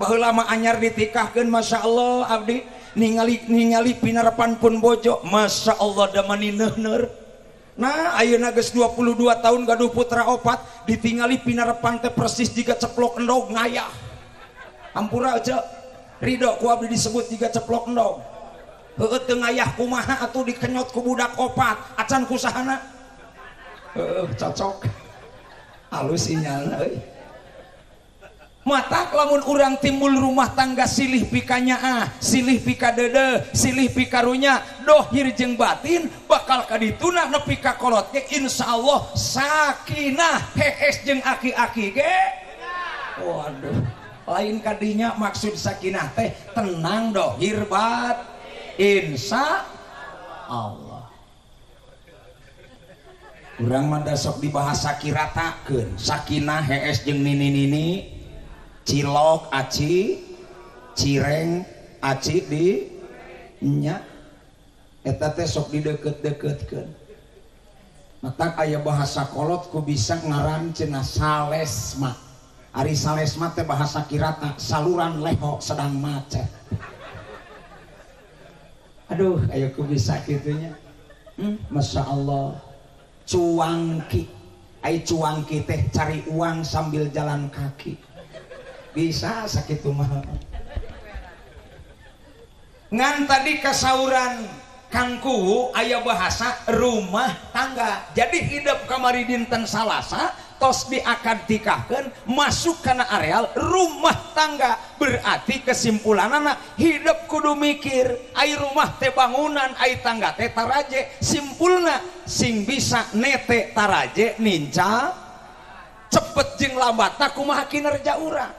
Baheula mah anyar ditikahkeun masyaallah abdi. Ningali ningali pinarepan pun bojo masyaallah da mani neuneur Nah Ayeuna geus 22 tahun gaduh putra opat ditingali pinarepan teh persis jika ceplok endog ngayah. Ampura aja Ridho ku abdi disebut tiga ceplok endog heueuh teu ngayah kumaha atuh dikenyot ku budak opat. Acan kusahana heueuh cocok. Halus sinyalna euy mata lamun urang timbul rumah tangga silih pikanya ah silih pika dede silih pikarunya dohir jeng batin bakal kadituna nepi ka kolot ge insyaallah sakinah. Hees jeng aki-aki ge. Waduh. lain kadinya maksud sakinah teh tenang dohir bat insya Allah. Kurang manda sok dibahas sakiratakeun. Sakinah hees jeung nini-nini. Cilok aci cireng aci di nya. Eta teh sok dideket-deketkeun. Mata aya bahasa kolot ku bisa ngaran cenah sales mah. Ari sales mate bahasa kirata saluran leho sedang macet. Aduh ayo ku bisa gitunya hmm? Masya Allah. Cuangki. Ay cuangki teh cari uang sambil jalan kaki. Bisa sakit mah ngan tadi kesauran kangku ayah bahasa rumah tangga. Jadi hidup kamari dinten salasa tos diakan tikahkan masuk karena areal rumah tangga. Berarti kesimpulan anak hidup kudu mikir air rumah teh bangunan air tangga teh taraje. Simpulna sing bisa nete taraje ninca cepet jeng lambat tak kumaha kinerja urang?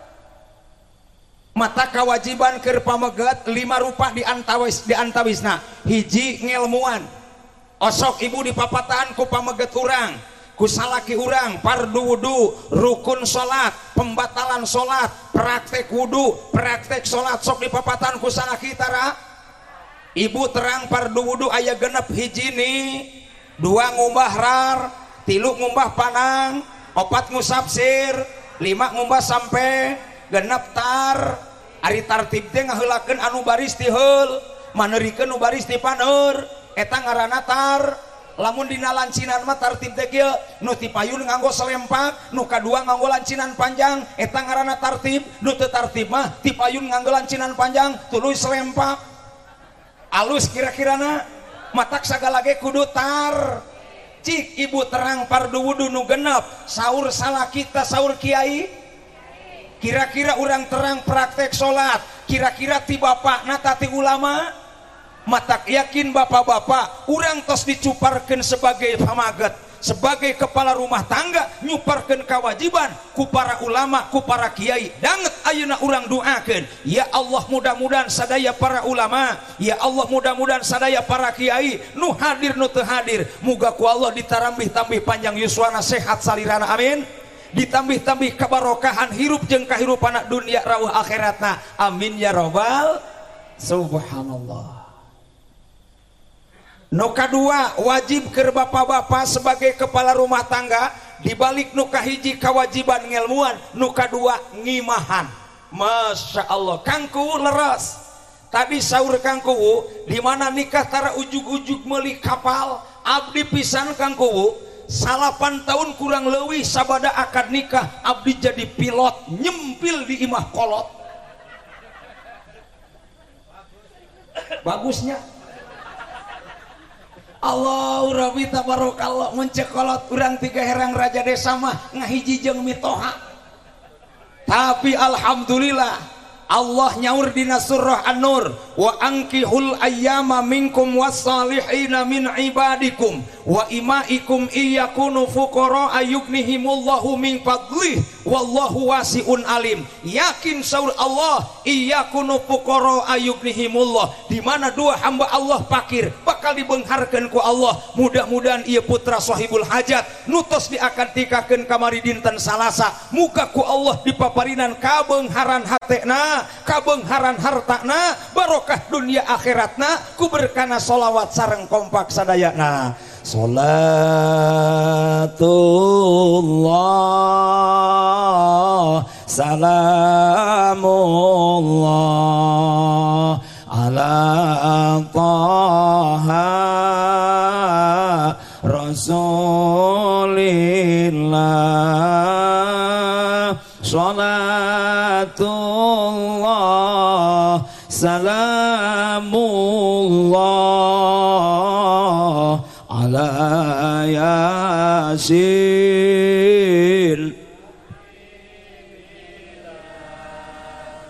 Mata kewajiban ke pamegat lima rupa di antawis di antawisna hiji ngelmuan. Osok ibu di papatahan ku pamegat urang kusalaki urang pardu wudhu rukun salat pembatalan salat praktek wudhu praktek salat sok di papatan kusalaki tara? Ibu terang pardu wudhu ayah genep hijini dua ngumbah rar tilu ngumbah panang opat ngusapsir lima ngumbah sampai genep tar. Ari tartib teh ngahulakeun anu baris ti heul maneurikeun nu baris ti paneur eta ngaranna tar. lamun dina lancinan mah tartib teh kieu nu ti payun nganggo selempak nu kadua nganggo lancinan panjang eta ngaranna tartib nute tartib mah ti payun nganggo lancinan panjang tuluy selempak. Alus kira-kirana matak sagala ge kudu tar. Cik ibu terang pardu wudu nu genep sahur salah kita sahur kiai. Kira-kira orang terang praktek salat kira-kira ti bapak natati ulama. matak yakin bapak-bapak urang tos dicuparkan sebagai pamaget sebagai kepala rumah tangga nyuparkan kewajiban ku para ulama ku para kiai danget ayeuna urang doakan ya Allah mudah-mudahan sadaya para ulama ya Allah mudah-mudahan sadaya para kiai nu hadir nu teu hadir. Muga ku Allah ditarambih-tambih panjang yuswana sehat salirana amin. Ditambih-tambih kebarokahan hirup jeung kahirupan dunia rawuh akhiratna. Amin ya robbal subhanallah. Nuka dua wajib ke bapak-bapak sebagai kepala rumah tangga. Dibalik nuka hiji kewajiban ngelmuan nuka dua ngimahan. Masya Allah kangku leras tadi sahur kangku di mana nikah tara ujug-ujug meli kapal abdi pisan kangku salapan tahun kurang lebih sabada akad nikah abdi jadi pilot nyempil di imah kolot. Bagusnya Allah tabarok Allah mencekolot kurang tiga herang raja Desa mah ngahiji jeng mitoha. Tapi Alhamdulillah Allah nyaur di surah An-Nur wa ankihul ayyama minkum wassalihina min ibadikum wa imaikum iyakunu fuqara ayughnihimullahu min fadlih wallahu wasiun alim. Yakin saur Allah iyakunu fuqara ayughnihimullah di mana dua hamba Allah fakir bakal dibengharkeun ku Allah. Mudah-mudahan ieu putra sahibul hajat nutos diakan tikakeun kamari dinten salasa. Muka ku Allah dipaparinan kabengharan hatena kabengharan hartana barokah dunia akhiratna ku berkana solawat sareng kompak sadayana Salatullah Salamullah Ala Taha Rasulillah Salatullah Salamullah Ala Yasin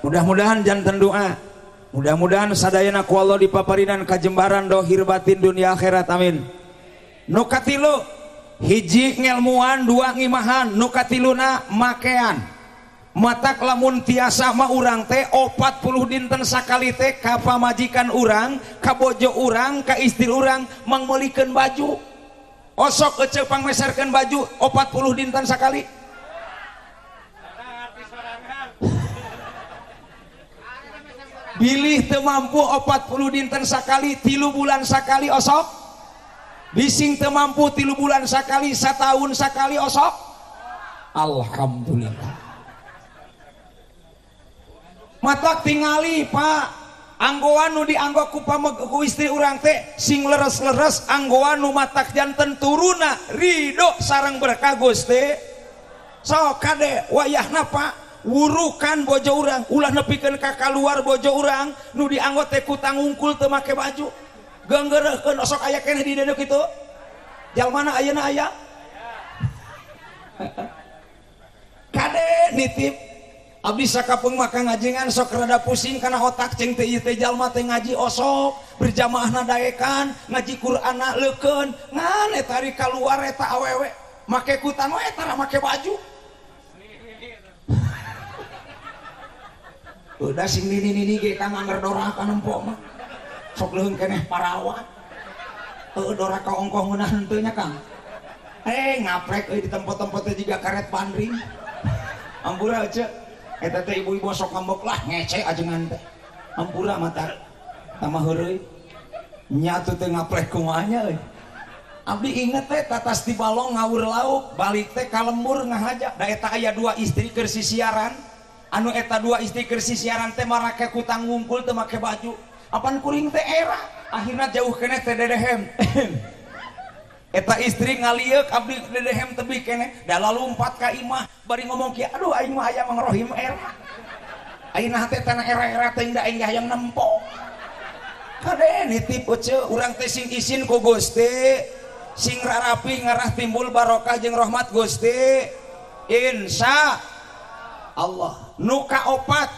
Mudah-mudahan jantan doa. Mudah-mudahan sadayana ku Allah dipaparinan kajembaran dohir batin dunia akhirat amin. Nukatilu hiji ngelmuan dua ngimahan nukatiluna makean mata lamun tiasa mah urang teh 40 dinten sakali teh ka pamajikan urang ka bojo urang ka istri urang mangmelikeun baju. Osok ece pangmeserkeun baju 40 dinten sakali. Bilih teu mampu 40 dinten sakali tilu bulan sakali osok. Bising teu mampu tilu bulan sakali satahun sakali osok. Alhamdulillah mata tingali Pak. Anggoanu ku ku istri urang teh sing leres-leres anggoan nu matak janten turuna. Ridho sarang berkagus teh so kade wayahna pak. Wurukan bojo urang ulah nepikeun ka kaluar bojo urang nu dianggo teh ku tangungkul teu make baju. Genggereukeun sok aya keneh di deuk kitu jalmana ayeuna aya? <laughs> Kade nitip. Abdi sakapung maka ngajengan sok rada pusing karena otak ceng teh teh jalma teh ngaji osok. Berjamaah nadaekan ngaji Quran leukeun. Ngan eta ari kaluar eta awewe. Make kutan we eta make baju. <laughs> Udah sing nini nini ge kang anger dorakan empok mah. Sok leuheung keneh parawat heuh doraka ongkoh ngeunah henteu nya kang. Eh ngaprek euy di tempat-tempatnya juga karet pandring <laughs> ampura aja ibu-ibu sok ngambek lah ngece ajengan teh ampura mata sama heureuy. Nyatu teu ngaplek kumanya euy. Abdi inget teh tatas di balong ngawur lauk balik teh ka lembur ngahaja. Da eta aya dua istri keur sisiaran. Anu eta dua istri keur sisiaran teh marake kutang ngumpul teu make baju. Apan kuring teh era? Akhirnya jauh kene teh dedehem. <laughs> eta istri ngaliuk abdi dedehem tebi kene. Lalu lompat ka imah bari ngomong kieu aduh aing mah hayang ngrohim era. Ayeuna teh tanah era-era teh da aing hayang nempo. Kade nitip uce, urang teh sing isin ku Gusti. Sing rarapi ngarah timbul barokah jeung rahmat Gusti. Insya Allah. Nuka opat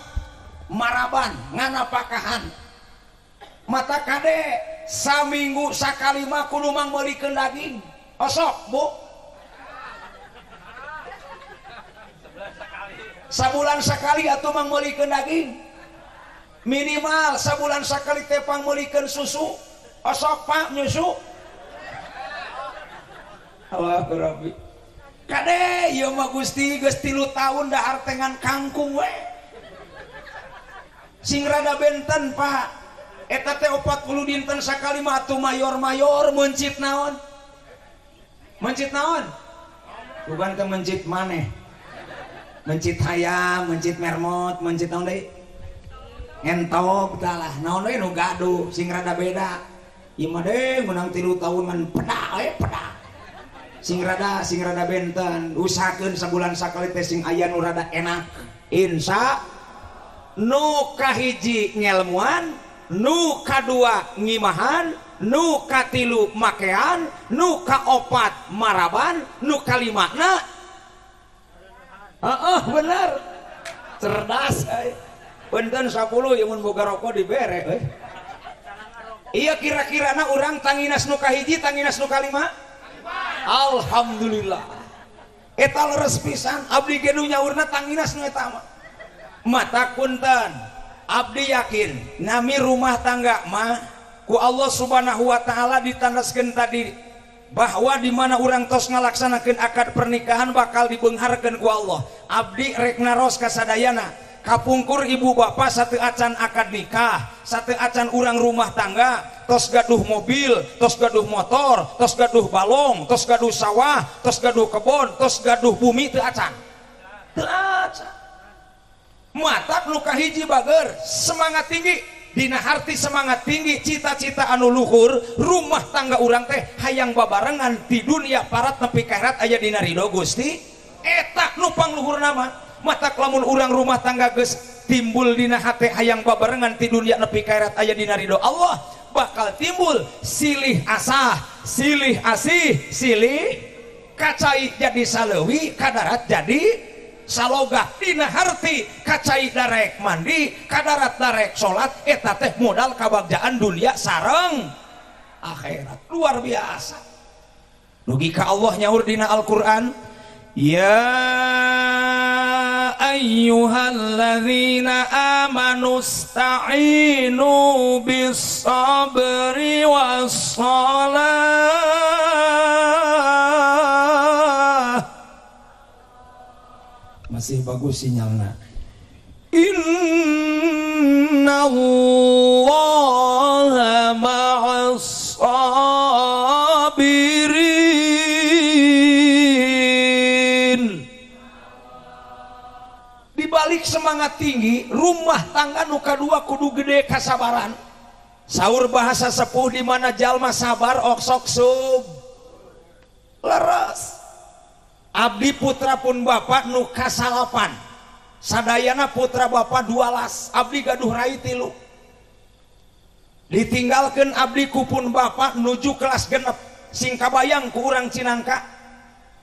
maraban nganapakahan mata kade saminggu sakalimah kulumang meulikeun daging. Osok bu. Sabulan sekali atau mang meulikeun daging. Minimal sabulan sekali tepang meulikeun susu. Osok pak nyusu. Allah Rabbi kade ieu mah gusti geus 3 tahun dahar tengan kangkung we. Sing rada benten pak. eta teh 40 dinten sakali mah atuh mayor-mayor mencit naon? Mencit naon? Bukan ke mencit maneh. Mencit hayam mencit mermot mencit naon deui? Entok dalah naon deui? Nu gaduh sing rada beda. Ieu mah deui meunang 3 tahun man pedak we eh, pedak sing rada sing rada benten. Usahakeun sabulan sakali teh sing aya nu rada enak. Insya nu kahiji ngelmuan nuka dua ngimahan nuka tilu makean nuka opat maraban nuka lima na uh -uh, bener. Cerdas eh. benten 10 yang boga rokok dibere eh. iya kira-kira na orang tanginas nuka hiji tanginas nuka lima Alhamdulillah. Etal leres pisan abdi gedunya urna tanginas nu eta mata kuntan Abdi yakin Nami rumah tangga mah ku Allah subhanahu Wa ta'ala ditandaskan tadi bahwa dimana orang tos ngalaksanakan akad pernikahan bakal dibengharkanku Allah. Abdi Reknaros kasadayana kapungkur ibu bapak satu acan akad nikah satu acan urang rumah tangga tos gaduh mobil tos gaduh motor tos gaduh balong tos gaduh sawah tos gaduh kebon tos gaduh bumi itu acan. Itu acan. mata luka hiji Bager semangat tinggi. Dina harti semangat tinggi cita-cita anu Luhur rumah tangga urang teh hayang babarengan di dunia parat tepi kerat aya Dina Ridho Gusti. Etak nupang Luhur nama. Mata lamun urang rumah tangga geus timbul Dina hati hayang babarengan di dunia nepi kerat aya Dina Ridho Allah bakal timbul silih asah silih asih silih kacai jadi salewi kadarat jadi saloga dina harti kacai darek mandi kadarat darek salat eta teh modal kabagjaan dunia sareng. Akhirat luar biasa. Nugi ka Allah nyaur dina Al-Qur'an. Ya ayyuhalladzina amanu sta'inu bis sabri was masih bagus sinyalnya. Inna Allah ma'as sabirin. Dibalik semangat tinggi rumah tangga nuka dua kudu gede kasabaran. Sahur bahasa sepuh di mana jalma sabar oksok sub leres Abdi putra pun Bapak nuka salapan Sadayana putra Bapak dualas Abdi gaduh rai tilu. Ditinggalkan Abdi kupun Bapak nuju kelas genep. Singkabayang kurang Cinangka.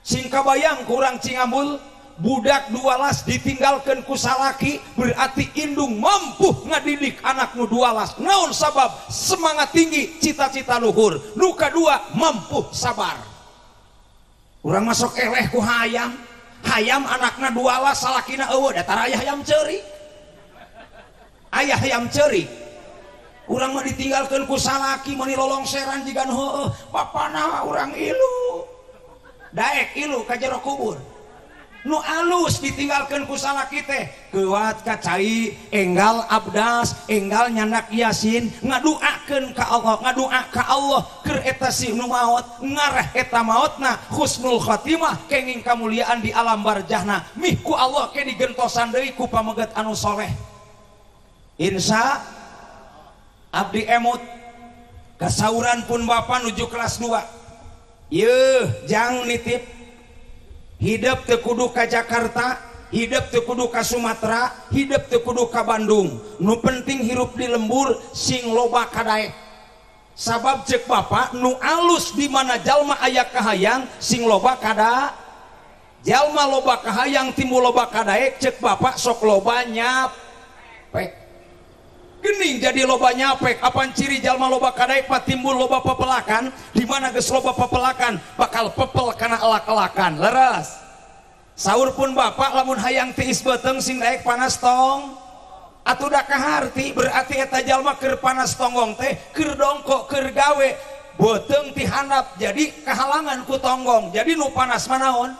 Singkabayang kurang Cingambul. Budak dualas ditinggalkan kusalaki berarti indung mampu ngadidik anakmu dualas naon sabab? Semangat tinggi cita-cita luhur. Luka dua mampu sabar. kurang masuk ewehku hayam. Hayam anaknya salakina eueuh. Datar ayah hayam ceri ayah ayam ceri mah mau ditinggalkanku salaki meni lolongseran jika ho, ho. orang ilu. Daek ilu kajero kubur. nu alus ditinggalkan kusala kita kuat kacai enggal abdas enggal nyanak yasin. Ngaduakan ke Allah ngadua ke Allah. Ker eta si nu maut ngarah eta mautna husnul khotimah kenging kamuliaan di alam barjahna. Mih ku Allah ke digentosan deui ku pamegat anu soleh. Insya abdi emut kasauran pun bapak nuju kelas 2 yeuh jang nitip. hidup tekudu ke Jakarta hidup tekudu ke Sumatera hidup tekudu ke Bandung. Nu penting hirup di lembur sing loba kadaek. Sabab cek Bapak nu alus di mana jalma ayak kahayang sing loba kada. Jalma loba kahayang timbul loba kadaek cek Bapak sok loba nyap. Gening jadi loba nyapek. Apa ciri jalma loba kadaek pak? Timbul loba pepelakan. Di mana geus loba pepelakan? Bakal pepel karena elak-elakan. Leres. Sahur pun bapak lamun hayang tiis beteng sing daek panas tong. Atau dah kaharti berarti eta jalma keur panas tonggong teh keur dongkok keur gawe. Beteng ti handap jadi kehalangan ku tonggong. Jadi nu panas manaon?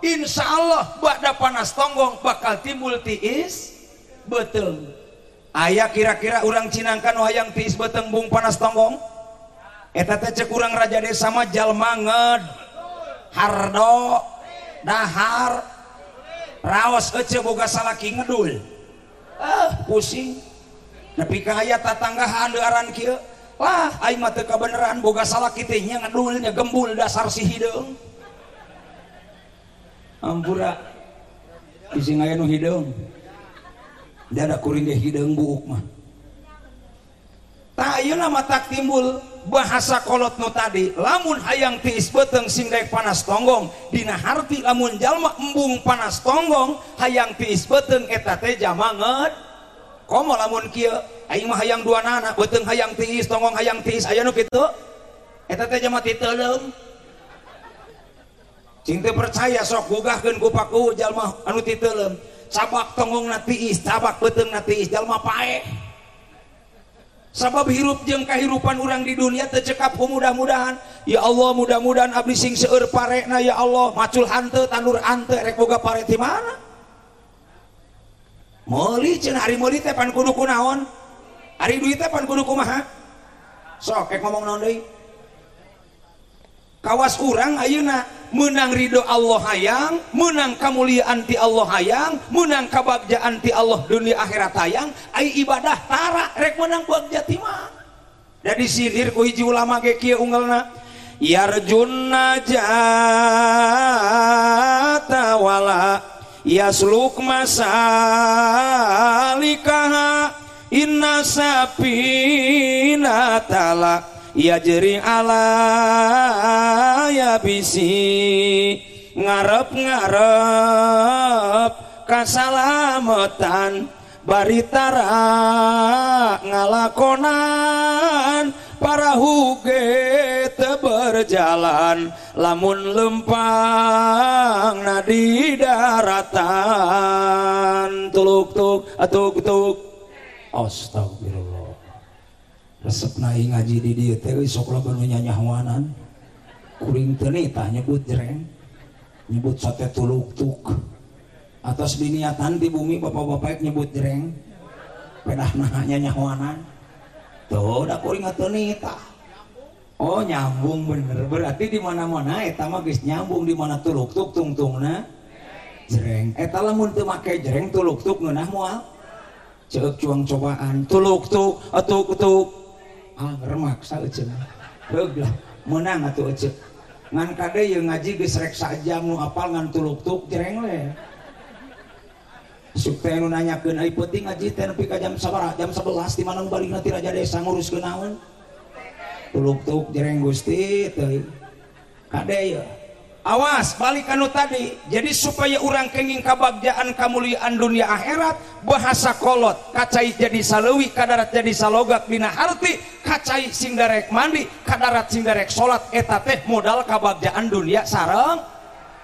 Insya Allah bada panas tonggong bakal timbul tiis beteng ayaah kira-kira urang Cinangkan wayang tiis Betembung panas tonggong eta ce kurang Raja Desa mah manget Hardo dahar. Raos ece boga salaki ngedul. Ah pusing. Tapi kaya tatanggahan dearan kieu. Wah aing mah teu kabeneran boga salaki teh nya ngedul nya gembul dasar si hideung ampura. Isi aya nu hideung dadakuring buuk mah. Tak ayeuna matak timbul. Bahasa kolot nu tadi lamun hayang tiis beteng sing daek panas tonggong dina harti lamun jalma embung panas tonggong hayang tiis beteng eta teh jamanget. Komo lamun kieu aing mah hayang dua nana beteng hayang tiis tonggong hayang tiis aya nu kitu. Eta teh jama titeuleung cing teu percaya sok gugahkeun ku paku jalma anu titeuleung sabak togong natiis sabak beteng natiis jalma pae. Sabab hirup jeung kehidupan orang di dunia tercekap ku mudah-mudahan. Ya Allah mudah-mudahan abdi sing seueur parekna ya Allah. Macul hante tandur ante rek boga pare ti mana? Meuli cenah hari meuli teh pan kudu kunaon? Hari duit teh pan kudu kumaha? Sok kek ngomong naon deui? kawas kurang Ayeuna menang Ridho Allah hayang menang kemuliaan ti Allah hayang menang kabagjaan ti Allah dunia akhirat hayang ay ibadah tara rek menang bagja ti mah. Jadi sinir ku hiji ulama ge kieu unggalna yarjunna najata wala yasluk masalikaha inna sapina tala ya jeri ala ya bisi ngarep ngarep kasalamatan baritara ngalakonan para huge berjalan lamun lempang nadi daratan. Tuluk tuk atuk tuk astagfirullah resep naik ngaji di dia teh sok lah baru nyanyawanan kuring tenita nyebut jereng nyebut sate tuluk tuk. Atas biniatan di bumi bapak-bapak nyebut jereng pedah nahanya nyawanan tuh udah kuring tenita oh nyambung bener berarti di mana mana eta mah guys nyambung di mana tuluk tuk tung tung na jereng. Teu make pakai jereng tuluk tuk ngenah mual. Cek cuang cobaan tuluk tuk atuk tuk. ah remaksa ecen heuglah menang atuh ecen ngan kade yang ngaji geus rek sajam nu apal ngan tuluk tuk jereng le. Suk teh nu nanyakeun ai penting ngaji teh nepi ka jam sabaraha jam 11 di mana balikna ti raja desa nguruskeun naon? Tuluk tuk jereng Gusti teh. Kade ya Awas balik anu tadi. Jadi supaya orang kenging kabagjaan kemuliaan dunia akhirat bahasa kolot kacai jadi salewi kadarat jadi salogak bina harti kacai singdarek mandi kadarat singdarek salat eta teh modal kabagjaan dunia sarang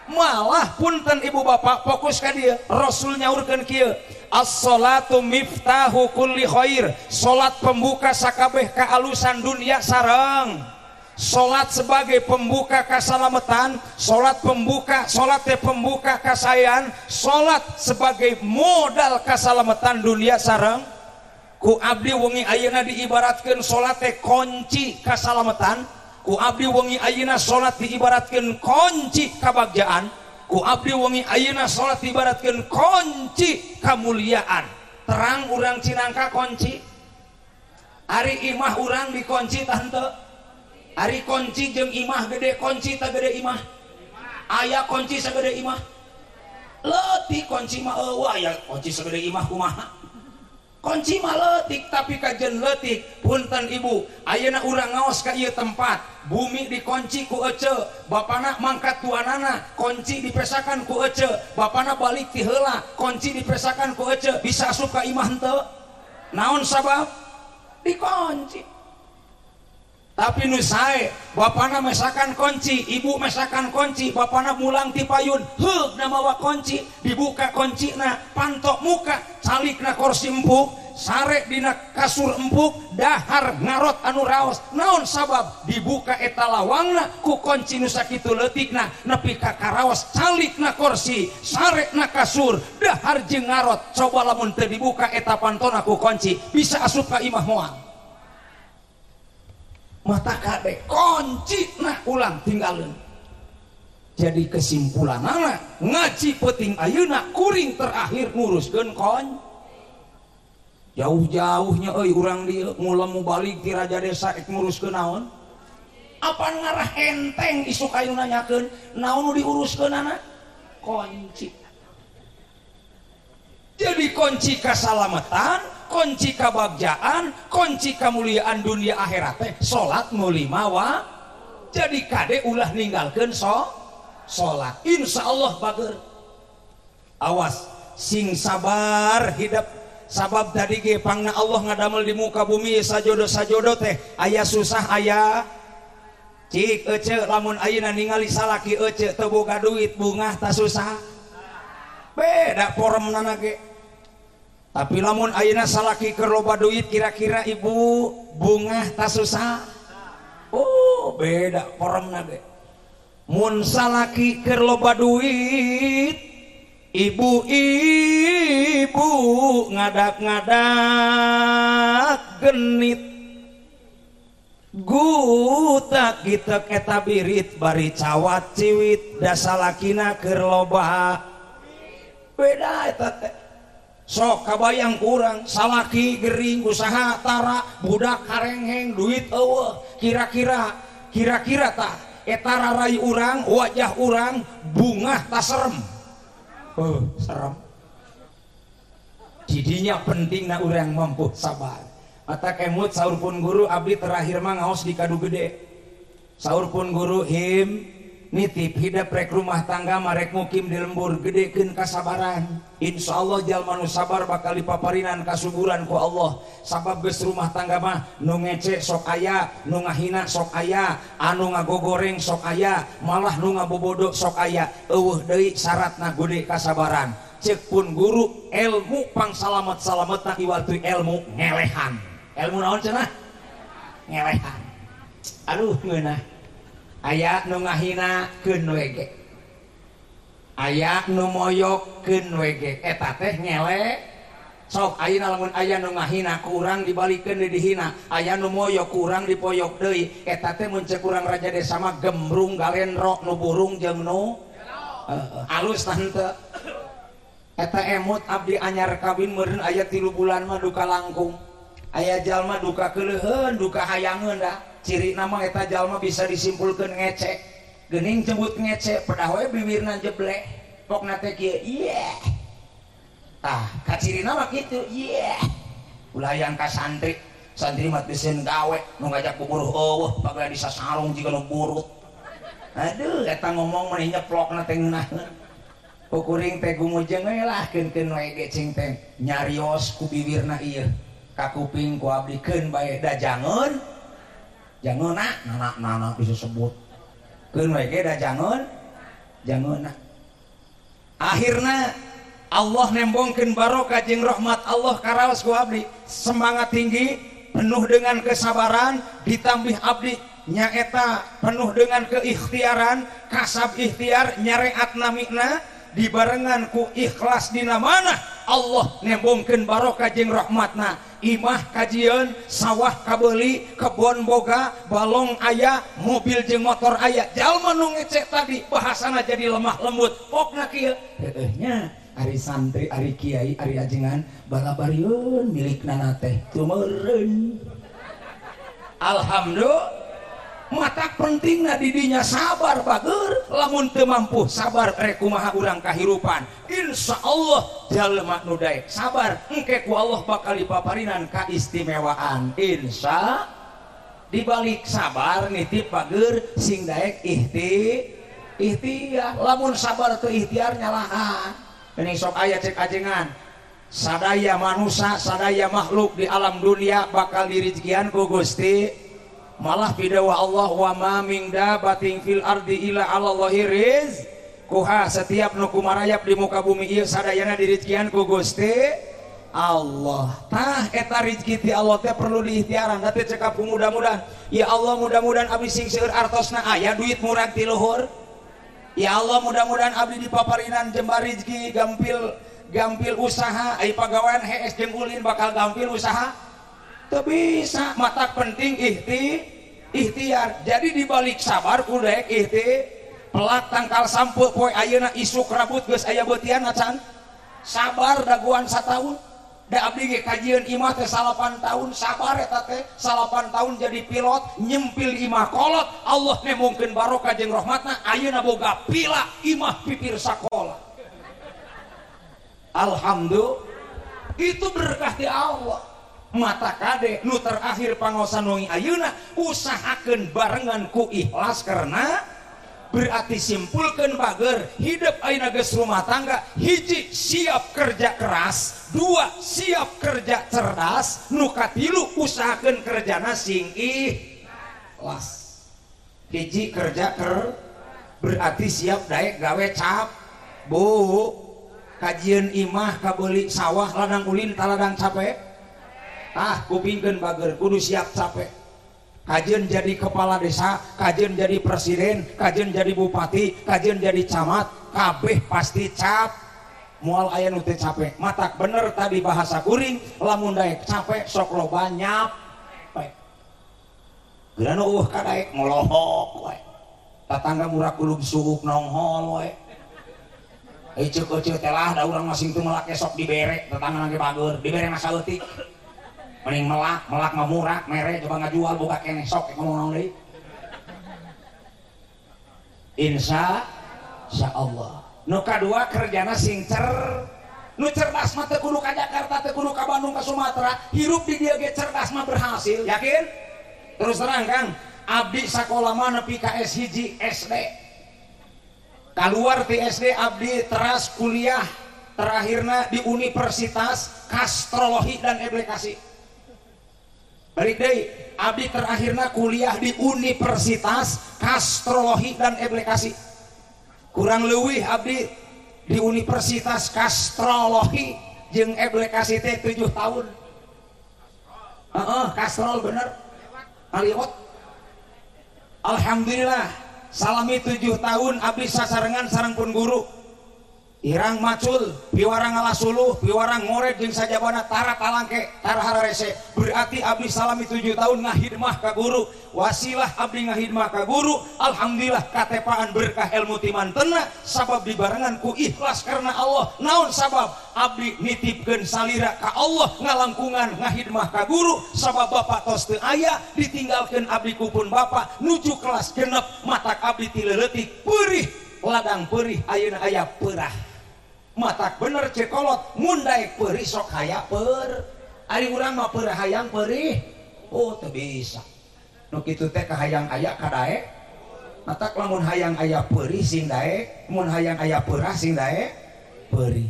malah punten ibu bapak fokus ka dia rasul nyaurkeun kieu. As-salatu miftahu kulli khair salat pembuka sakabeh kaalusan dunia sarang salat sebagai pembuka keselamatan salat pembuka salat pembuka kasayyan salat sebagai modal keselamatan dunia sarang. Ku Abdi wengi Ayeuna diibaratkan salat kunci keselamatan. Ku Abdi wengi Ayeuna salat diibaratkan kunci kebagjaan ku Abdi wengi Ayeuna salat diibaratkan kunci kemuliaan. Terang urang Cinangka kunci. Ari imah urang dikunci tante Ari konci jeung imah gede konci tak gede imah. Aya konci segede imah. Leutik konci eueuh eh, ya konci segede imah kumaha. Konci mah letik tapi kajen letik punten ibu ayeuna urang ngaos ka ieu tempat. Bumi dikunci ku ece bapana mangkat tuanana kunci dipesakan ku ece bapana balik ti heula. Kunci dipesakan ku ece bisa asup ka imah henteu. Naon sabab? Dikunci. tapi Nusai bapana mesakan kunci Ibu mesakan kunci Bapak pulang tipayun huh, namawa kunci dibuka kunci na pantok muka calik na kursi empuk sare dina kasur empuk dahar ngarot anu raos. Naon sabab? Dibuka eta lawangna ku kunci nu sakitu leutikna nepi ka karaos calik na kursi sare na kasur dahar jeung ngarot. Coba lamun teu dibuka eta pantona ku kunci bisa asup ka imah moal. mata kade kunci nah ulang tinggalin. Jadi kesimpulan anak ngaji peting ayuna kuring terakhir nguruskan kon. Jauh-jauhnya euy orang dia mulai mau balik di raja desa ek ngurus ke naon? Apa ngarah enteng isu kayu nanyakan naon diuruskan anak kunci jadi kunci keselamatan kunci kebagjaan kunci kemuliaan dunia akhirat teh salat mulima wa jadi kade ulah ninggalkan so salat insya Allah bager. Awas sing sabar hidup. Sabab tadi gepangna Allah ngadamel di muka bumi sajodo sajodo teh ayah susah ayah cik ece lamun ayana ningali salaki ece teboga duit bunga tak susah. Beda forum nana ge. tapi lamun Aina salaki ke loba duit kira-kira ibu bunga tak susah? Oh beda korom nade mun salaki ke loba duit ibu ibu ngadak-ngadak genit. Guta kita keta birit bari cawat ciwit dasalakina ke loba. Beda eta teh. sok kabayang kurang salaki Gering usaha tara budak karengheng duit eueuh. Kira-kira kira-kira tak etara rai urang wajah urang bunga tak serem. Oh, serem. Jadinya penting na urang mampu sabar. Mata kemut sahur pun guru abdi terakhir mah ngaos di kadu gede. Sahur pun guru him nitip hidaprek rumah tangga marek mukim di lembur gedekeun kasabaran. Insya Allah jalmanu sabar bakal dipaparinan kasuburan ku Allah. Sabab geus rumah tangga mah nu ngece sok aya nu ngahina sok aya anu ngagogoreng sok aya malah nu ngabobodo sok aya. Eueuh deui syaratna gede kasabaran. Cek pun guru ilmu pang salamet salamet iwatu ilmu ngelehan. Ilmu naon cenah? Ngelehan. Aduh ngeunah aya nu ngahina keun wege aya nu moyok keun wege eta eh, teh nyele. Sok ayeuna lamun aya nu ngahina kurang dibalikeun di dihina. Aya nu moyok kurang dipoyok deui. Eh, eta teh mun ceuk urang raja desa mah gembrung galenro nu burung jeung nu. Uh, alus tante. Eta emut abdi anyar kawin meureun aya tilu bulan mah duka langkung. Aya jalma duka kelehen duka hayangeun dah ciri nama eta jalma bisa disimpulkan ngecek gening cebut ngecek pedawai bibirna jeblek pokna teh kieu yeah. tah ka ciri nama kitu yeah. yang ka santri. Santri mah teuseun gawe nu ngajak kuburuh eueuh pagla disasarung jiga nu burut aduh eta ngomong mah nyeplokna teh ngeunah kukuring teh gumujeng we lah keunkeun we ge cing teh. Nyarios ku bibirna ieu. Ka kuping ku abdikeun bae dajangeun. jangan nak nana bisa sebut. Keun mereka dah jangan. Jangan nak. Akhirnya Allah nembongkeun barokah jeung rahmat Allah karaos ku abdi. Semangat tinggi penuh dengan kesabaran ditambih abdi. Nyaeta penuh dengan keikhtiaran kasab ikhtiar nyareat namina dibarenganku ikhlas dina mana Allah nembongkeun barokah jeung rahmatna. Imah kajian sawah kabeli kebon boga balong ayah mobil jeung motor ayah jalma menung ngecek tadi bahasana jadi lemah lembut. Pokna kieu heehnya Ari santri Ari Kiai Ari ajengan balabariun milik teh. Tumurun Alhamdulillah. mata penting na didinya sabar bager. Lamun teu mampu sabar rekumaha urang kahirupan. Insya Allah jalma nudai sabar. Engke ku Allah bakal dipaparinan kaistimewaan. Insya dibalik sabar nitip bager sing daek ihti ikhtiar lamun sabar tuh ikhtiar nyalahan. Ini sok ayat cek ajengan. Sadaya manusia sadaya makhluk di alam dunia bakal dirijikian ku Gusti malah pidawa Allah wa maming dabating fil ardi ila Allahi riz kuha setiap nu kumarayap di muka bumi ieu sadayana dirizkian ku Gusti Allah. Tah eta rezeki ti Allah teh perlu diikhtiaran da teh cekap mudah-mudahan. Ya Allah mudah-mudahan abdi sing seueur artosna aya duit murag ti luhur. Ya Allah mudah-mudahan abdi dipaparinan jembar rezeki gampil gampil usaha. Ai pagawean hees jeung ulin bakal gampil usaha. Bisa mata penting ikhti ikhtiar. Jadi dibalik sabar kuda ikhti pelak tangkal sampo poe ayeuna isuk rambut geus aya beutian acan. Sabar daguan satahun da abdi ge kajian imah teh salapan tahun sabar eta teh. Salapan tahun jadi pilot nyempil imah kolot. Allah nemungkeun barokah jeung rahmatna ayeuna boga pila imah pipir sakola. Alhamdulillah. Itu berkah di Allah mata Kadek nu terakhir pangosanoi Ayeuna usahakan barengan ku ikhlas karena berarti simpulkan bager hidup Ainages rumah tangga hiji siap kerja keras dua siap kerja cerdas nuka tilu usahakan kerjana sing ikhlas. Hiji kerja ker berarti siap daek gawe cap bu. Kajian imah kabeli sawah ladang ulin taladang capek ah kupingkan bager kudu siap capek kajian jadi kepala desa kajian jadi presiden kajian jadi bupati kajian jadi camat kabeh pasti cap mual ayah nute capek matak bener tadi bahasa kuring lamun daek capek sok loba banyak Gerana uh kadaek ngolohok we. Tatangga murah kulub suuk nonghol we. Ece kece telah da urang masing tuh melak esok dibere tetangga lagi bager dibere masa eutik. Mending melak melak mah murah mere coba ngajual buka kene sok ngomong deui insya insya Allah. Nu kadua kerjana sing cer nu cerdas mah teu kudu ka Jakarta teu kudu ka Bandung ka Sumatera hirup di dia ge cerdas mah berhasil yakin? Terus terang Kang abdi sakola mah nepi ka hiji SD keluar di SD abdi teras kuliah terakhirnya di Universitas Kastrologi dan deh Abdi terakhirnya kuliah di Universitas Kastrologi dan Aplikasi. Kurang lebih Abdi di Universitas Kastrologi jeung Aplikasi teh 7 tahun. Uh, Kastrol bener. Aliwat Alhamdulillah salami 7 tahun Abdi sasarengan sarang pun guru. Irang macul piwarang ngalah suluh piwarang ngorek jeung sajabana tara talangke tara hararese. Berarti abdi salami tujuh tahun ngahidmah ka guru. Wasilah abdi ngahidmah ka guru alhamdulillah katepaan berkah ilmu timantena sabab dibarengan ku ikhlas karena Allah. Naon sabab? Abdi nitipkeun salira ka Allah ngalangkungan ngahidmah ka guru. Sabab bapak tos teu aya ditinggalkeun abdi kupun bapak nuju kelas genep matak abdi tileutik perih ladang perih ayeuna aya perah. mata bener cekolot mundai perih sok kaya per. Ari urang mah per hayang perih oh teu bisa. Nu kitu teh ka hayang aya ka daek matak lamun hayang aya perih sing dae mun hayang aya perah sing dae perih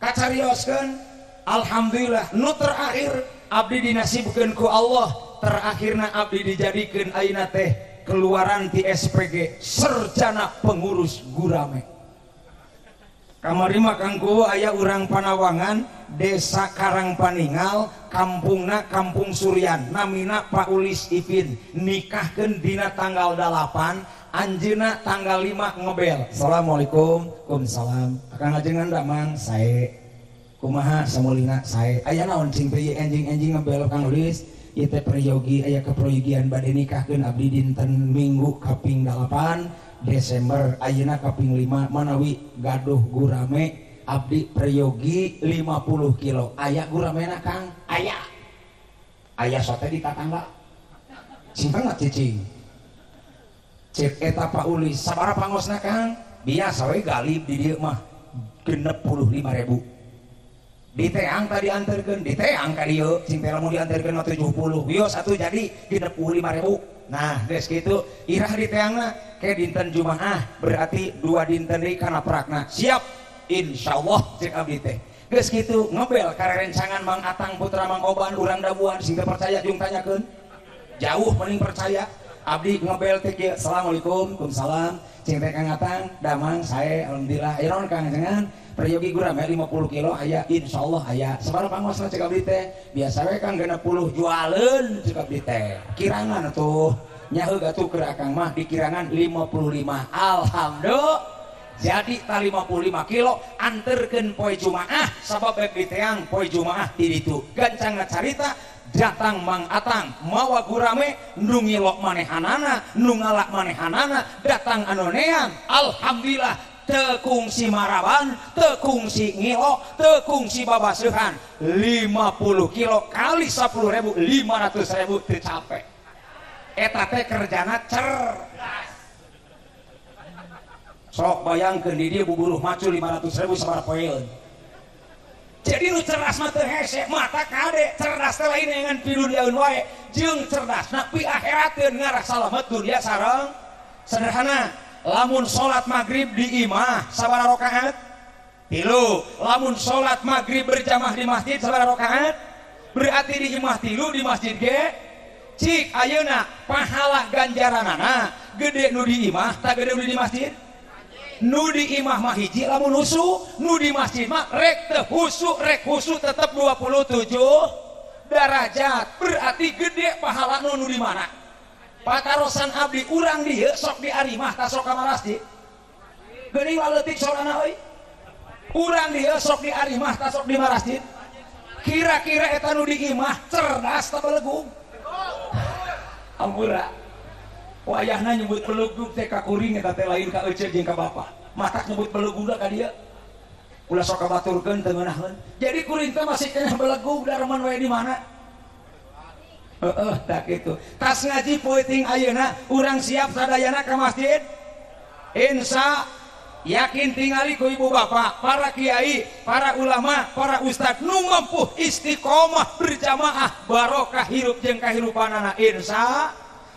kacarioskeun alhamdulillah nu terakhir abdi dinasibkeun ku Allah terakhirna abdi dijadikeun ayeuna teh keluaran ti SPG serjana pengurus gurame. kamarima kanggo ayah urang Panawangan desa Karang Paningal kampungna Kampung Suryan. Namina Paulis Ipin. Nikahkan dina tanggal 8 Anjina tanggal 5 ngebel. Assalamualaikum Waalaikumsalam. Akan ajengan ndak mang saya kumaha samulina saya ayah naon cing priye enjing enjing ngebel kang Ulis? Ite peryogi ayah keproyogian badai nikahkeun abdi dinten minggu kaping 8 Desember Ayeuna kaping 5 Manawi gaduh gurame. Abdi Priyogi 50 kilo. Aya guramena Kang? Aya. Ayah sote di tatangga. Simpen nggak cicing cek eta Pak Uli. Sabara pangosna Kang? Biasa we galib di dia mah. Genep puluh lima ribu. Di teang tadi anterkeun di teang kadiyo simpel mau dianterkeun mah 70 bios satu jadi genep puluh lima ribu. Nah guys gitu. Irah di teangna kayak dinten Jumaah berarti dua dinten di karena prakna. Siap. Insya Allah cek abdi teh. Guys gitu ngebel karena rencangan Mang Atang Putra Mang Oban urang dabuan sehingga percaya jung tanyakan jauh mending percaya. Abdi ngebel teh Assalamualaikum Waalaikumsalam cing teh Kang Atang damang saya alhamdulillah. Iron Kang jangan peryogi gurame 50 kilo aya insya Allah aya sebar pangosna cekap di teh. Biasa we kang 60 jualan cekap di teh. Kirangan tuh nyahu gatuh ke akang mah? Di kirangan 55 alhamdulillah. Jadi ta 55 kilo anterken poe jumaah. Sabab beb di teang jumaah di itu gancang carita datang Mang Atang. Mawa gurame nungilok manehanana nungalak manehanana datang anoneang alhamdulillah. Tekungsi maraban tekungsi ngilo tekungsi babasuhan 50 kilo kali 10 ribu 500 ribu tercapai eta kerjana cerdas sok bayangkan di dia buburuh macu 500 ribu sebar poin jadi lu cerdas mata hese mata kade cerdas lain dengan pilu diaun wae. Jeung cerdas napi akhiratkeun ngarah salamet dunia sarang sederhana lamun salat maghrib di imah sabara rakaat tilu. Lamun salat maghrib berjamaah di masjid sabara rakaat berarti di imah tilu di masjid ge? Cik ayeuna pahala ganjaranana gede nu di imah tak gede nu di masjid? Nu di imah mah hiji lamun husu nu di masjid mah rek teh husu rek husu tetep 27 derajat berarti gede pahala nu nu di mana? pakarosan abdi urang di sok di arimah tasok kamarasti geuning waletik sorana euy urang dia sok di arimah tasok di marasjid kira-kira etanu di imah cerdas tabelegung amura wayahna nyebut belegug teh ka kuring eta teh lain ka ece jeung ka bapa. Matak nyebut belegug ka dia. Ulah sok kabaturkeun teu ngeunaheun jadi kuring teh masih kena belegug darman wae di mana? tak itu. Tas ngaji puting ayeuna urang siap sadayana ke masjid? Insya yakin tingali ku ibu bapak para kiai para ulama para ustad nu mampu istiqomah berjamaah barokah hirup jeung kahirupan anak insya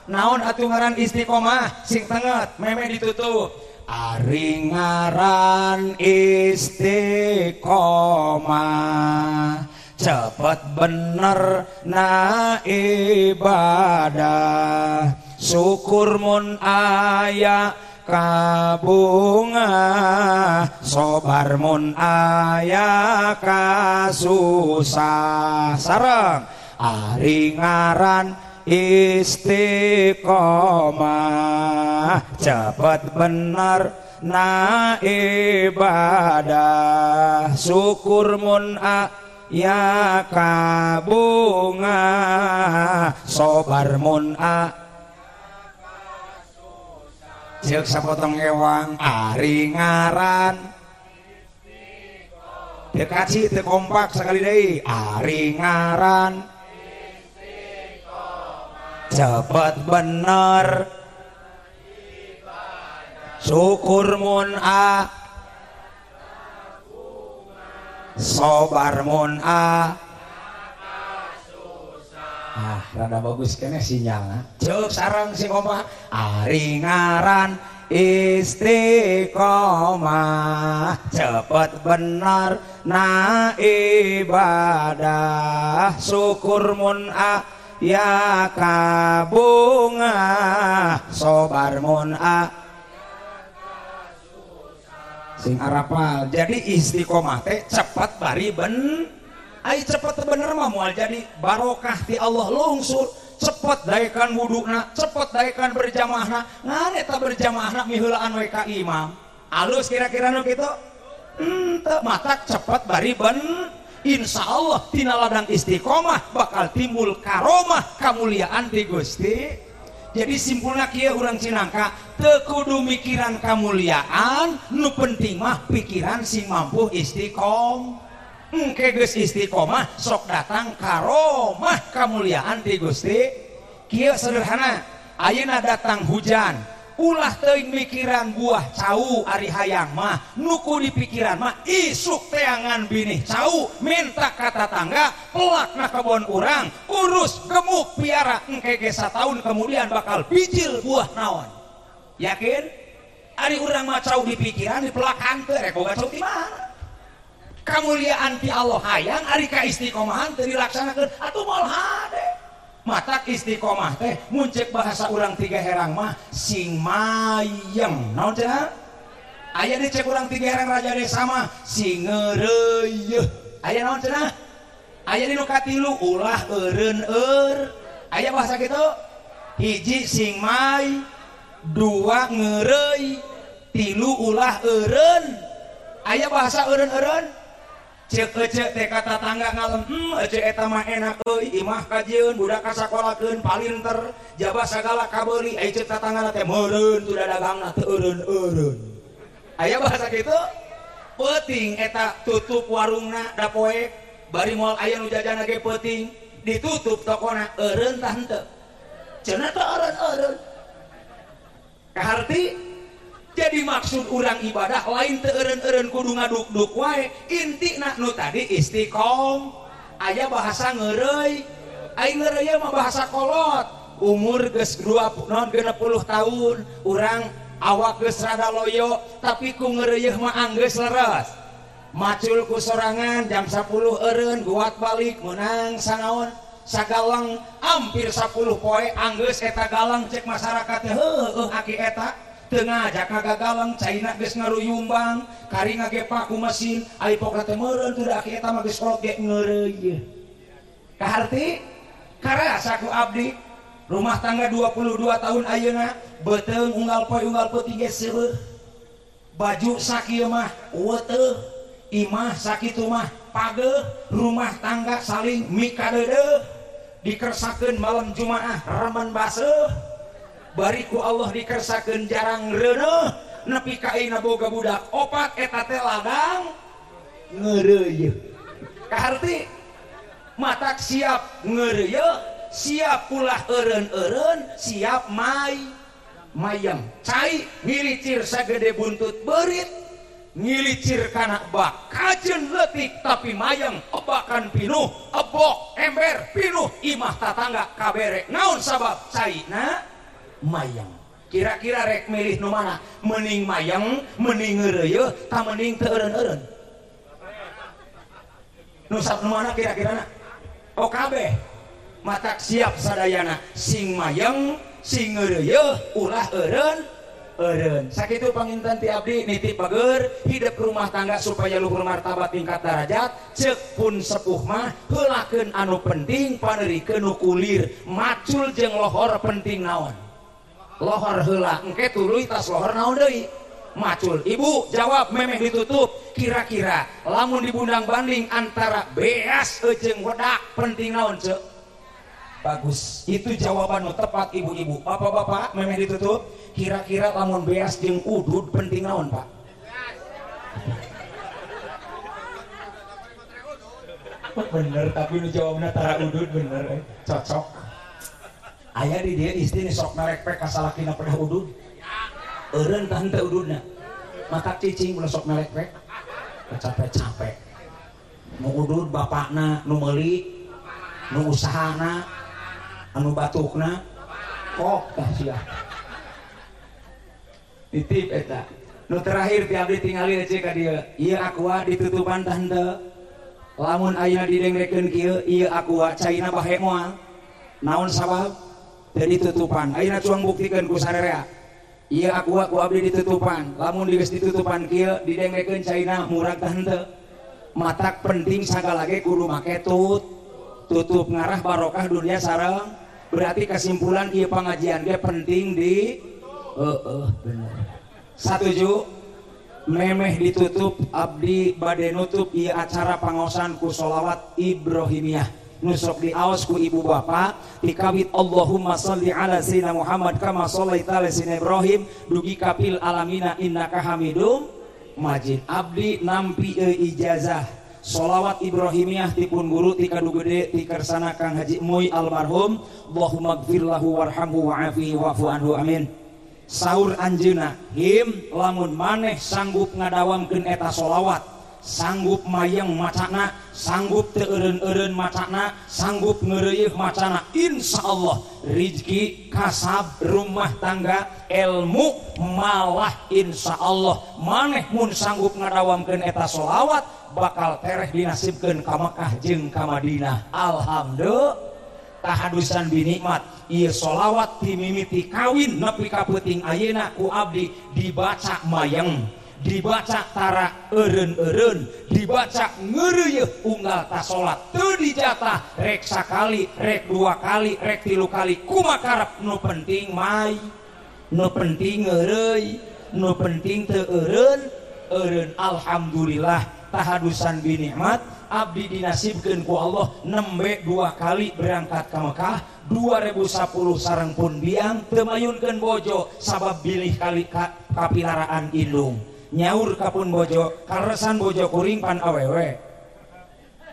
naon atuh ngaran istiqomah? Sing tenget meme ditutup. Ari ngaran istiqomah. Cepet bener na ibadah. Syukur mun aya kabunga sobar mun aya kasusah. Sareng ari ngaran istiqomah. Cepet bener na ibadah. Syukur mun aya ya kabunga sobar mun a. Cek sapotong ewang ari ngaran. Dekaci teu kompak sekali deui ari ngaran. Cepet bener. Syukur mun a sobar mun a. Ah rada bagus kene sinyalna cuk sarang si koma ari ngaran istiqomah. Cepet benar na ibadah. Syukur mun a ya kabunga sobar mun a Arapal. Jadi Istiqomah teh cepat bari ben Ay cepet bener mah moal jadi barokah ti Allah lungsur cepet daikan wuduna cepet daikan berjamaahna. Ngan eta berjamaahna miheulaan we ka imam. Alus kira-kira nu kitu? Hmm, Henteu mata matak cepet bari ben. Insya Allah tina ladang istiqomah bakal timbul karomah kemuliaan di Gusti jadi simpulna kia orang Cinangka tekudu mikiran kemuliaan nu penting mah pikiran si mampu istiqom. Engke geus istiqomah sok datang karomah kemuliaan di Gusti. Kia sederhana ayeuna datang hujan. ulah teuing mikiran buah cau Ari hayang mah. Nuku di pikiran mah isuk teangan binih cau. Minta kata tangga pelak na kebon urang. Urus gemuk piara engke gesa tahun kemudian bakal bijil buah naon. Yakin? Ari urang mah cau di pikiran di pelak teh rek boga cau di mana? Kamuliaan ti Allah hayang ari ka istiqomahan teu dilaksanakeun. Atuh moal hade mata Istiqomah teh muncik bahasa urang tiga herang mah sing mayem. Naon cenah aya dicek urang tiga herang raja desa mah ngeureuy. aya naon cenah aya di nu katilu ulah eureun eur. Aya bahasa kitu? Hiji sing may dua ngeureuy tilu ulah eureun. Aya bahasa eureun-eureun? Eh, kata tangga kalem hmm, eh, enak eh. imah kajun budak kasakolaken palinter jaba segala kabeli cipta tangan teh meureun sudah dagang na urun urun aya bahasa gitu peting eta tutup warungna dapoek bari moal aya nu jajan ge peting. Ditutup tokona eureun tah henteu. Cenah teh eureun eureun. Kaharti? jadi maksud urang ibadah lain teeren-eren kudu ngaduk-duk wae inti nak nu tadi istiqom. Aya bahasa ngerei aing ngerei mah bahasa kolot. Umur geus 2 non 60 tahun urang awak geus rada loyo tapi ku ngeureuy mah anggeus leres. Macul ku sorangan jam 10 eureun guat balik menang sanaon sagalang hampir 10 poe anggeus eta galang cek masyarakat heuh aki eta. Tengah jaka gagalang China geus ngaruyumbang kari ngagepak ku mesin Aipokrate meureun teu da eta mah geus kolot ge ngeureuy. Kaharti? Karasa ku abdi rumah tangga 22 tahun ayeuna beuteung unggal poe unggal peuting ge seueuh Baju sakieu mah weteuh imah sakitu mah pageuh rumah tangga saling mikadeudeuh. Dikersakeun malam Jumaah remen baseuh. bariku Allah dikersakan jarang rene nepi kaina boga budak opat eta teh ladang ngereye kaharti matak siap ngereye siap ulah eren-eren siap mai mayam cai ngilicir sagede buntut berit ngilicir kana bak kajen letik tapi mayam ebakan pinuh ebok ember pinuh imah tatangga kabere naon sabab? Cai na? mayang. Kira-kira rek milih nu mana? Mening mayang mening ngeureuy ta mening teu eureun-eureun nu nu mana kira-kira na oh kabeh. Matak siap sadayana. Sing mayang sing ngeureuy ulah eureun eureun sakitu panginten ti abdi nitip bager hidup rumah tangga supaya luhur martabat tingkat derajat cek pun sepuh mah heulakeun anu penting panerikeun nu kulir. Macul jeung lohor penting naon? Lohor hela engke tuluy tas lohor naon deui? Macul. Ibu jawab memeh ditutup. Kira-kira lamun dibundang banding antara beas ejeng wedak penting naon cek? Bagus. Itu jawaban tepat ibu-ibu. Bapak-bapak memeh ditutup. Kira-kira lamun beas jeung udud penting naon pak? Bener tapi nu jawabnya tara udud bener eh. cocok aya di dia istri sok merekpek kasalakina pernah udud. Eren tante ududna. Maka cicing ulah sok merekpek capek-capek. Nu udud bapakna nu meuli nu usahana anu batukna. Kok tah sia titip eta. Nu terakhir ti abdi tingali euy ka dieu ieu aqua ditutupan tah henteu lamun aya didengrekeun kieu ieu aqua caina bahe moal. Naon sabab? jadi tutupan akhirnya cuang buktikan ku sarea iya aku aku abdi ditutupan. Lamun diges ditutupan kia didengrekeun China murag tante. Matak penting segala lagi kudu make tut. Tutup ngarah barokah dunia sarang berarti kesimpulan iya pengajian dia penting di uh, uh, bener. Satuju memeh ditutup Abdi Bade nutup iya acara pangosan ku solawat Ibrahimiyah. nusok diawas ku ibu bapak dikawit Allahumma salli ala sayyidina Muhammad kama shallaita ala sayyidina Ibrahim. Dugi kapil alamina innaka hamidum majid. Abdi nampi e ijazah. Sholawat Ibrahimiyah tipun guru tika gede tikersana Kang Haji Muy almarhum. Allahumma gfirlahu warhamhu wa'afihi wa'fu anhu amin. Sahur anjeuna him lamun maneh sanggup ngadawamkeun eta sholawat sanggup mayang macana sanggup teeren-eren macana sanggup ngeri macana. Insya Allah Rizki kasab rumah tangga ilmu malah Insya Allah manehmun sanggup ngadawamkan eta sholawat bakal tereh dinasibkan ke Mekkah jeng ke Madinah. Alhamdulillah. Tahadusan binikmat ia sholawat timimiti kawin nepi kaputing ayena ku abdi dibaca mayang. dibacatara eren eren dibaca ngeruyuh unggal ta salat teu dijatah rek sakali rek dua kali rek tilu kali. Kumakarep nu penting mai nu penting ngerei nu penting teu eureun eureun Alhamdulillah. Tahadusan binikmat Abdi dinasibkan ku Allah nembe dua kali berangkat ke Mekah 2010 sarang pun biang temayunkan bojo sabab bilih kali ka, kapilaraan indung. nyaur kapun bojo karesan bojo kuring pan awewe.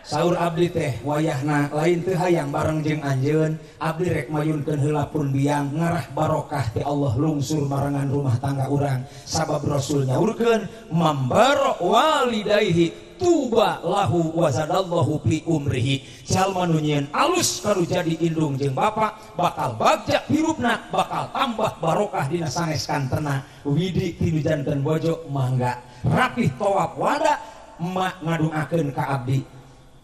Sahur abdi teh wayahna lain teh hayang bareng jeung Anjeun. Abdi rek mayunkeun heula pun biang ngarah barokah ti Allah lungsur barengan rumah tangga urang. Sabab Rasul nyaurkeun mambaro walidaihi tuba lahu wazadallahu fi umrihi. Jalma nu alus karu jadi indung jeung bapa bakal bagja hirupna bakal tambah barokah dina sanes kantena. Widi tinujankeun bojo mangga. Rapih tawaf wada emak ngadungakeun ka abdi.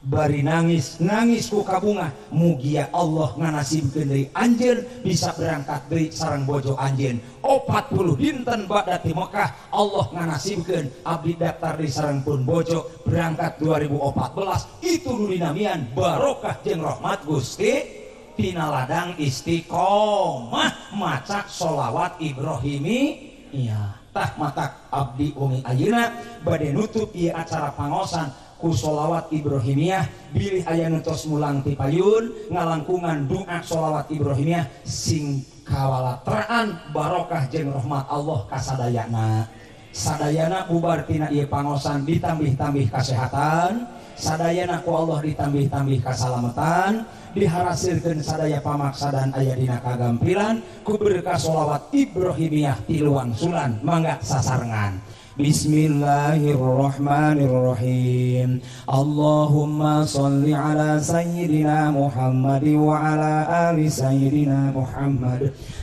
bari nangis nangis ku kabunga mugia Allah nganasibkeun deui. Anjeun bisa berangkat deui sarang bojo anjeun. 40 dinten bada di Mekah Allah nganasibkeun abdi daftar di sarang pun bojo berangkat 2014 itu dinamian. Barokah jeung rahmat Gusti. Tina ladang istiqomah. Macak solawat Ibrahimi. Iya. Tah matak abdi umi ayeuna. Bade nutup ieu acara pangosan. kusholawat Ibrahimiyah. Bilih aya nutos mulang ti payun ngalangkungan doa sholawat Ibrahimiyah. Sing kawalatraan barokah jeng rahmat Allah kasadayana. Sadayana ubar tina ieu pangosan ditambih-tambih kesehatan sadayana ku Allah ditambih-tambih kesalamatan diharasirkan sadaya pamaksadan ayah dina kagampilan ku berkah sholawat Ibrahimiyah tiluang sulan mangga sasarengan. بسم الله الرحمن الرحيم اللهم صل على سيدنا محمد وعلى آل سيدنا محمد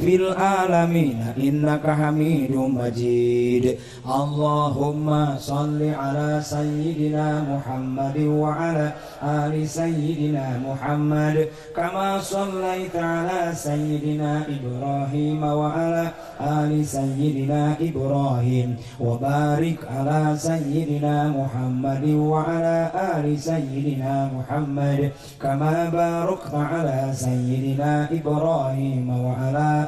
في العالمين إنك حميد مجيد. اللهم صل على سيدنا محمد وعلى آل سيدنا محمد. كما صليت على سيدنا إبراهيم وعلى آل سيدنا إبراهيم. وبارك على سيدنا محمد وعلى آل سيدنا محمد. كما باركت على سيدنا إبراهيم وعلى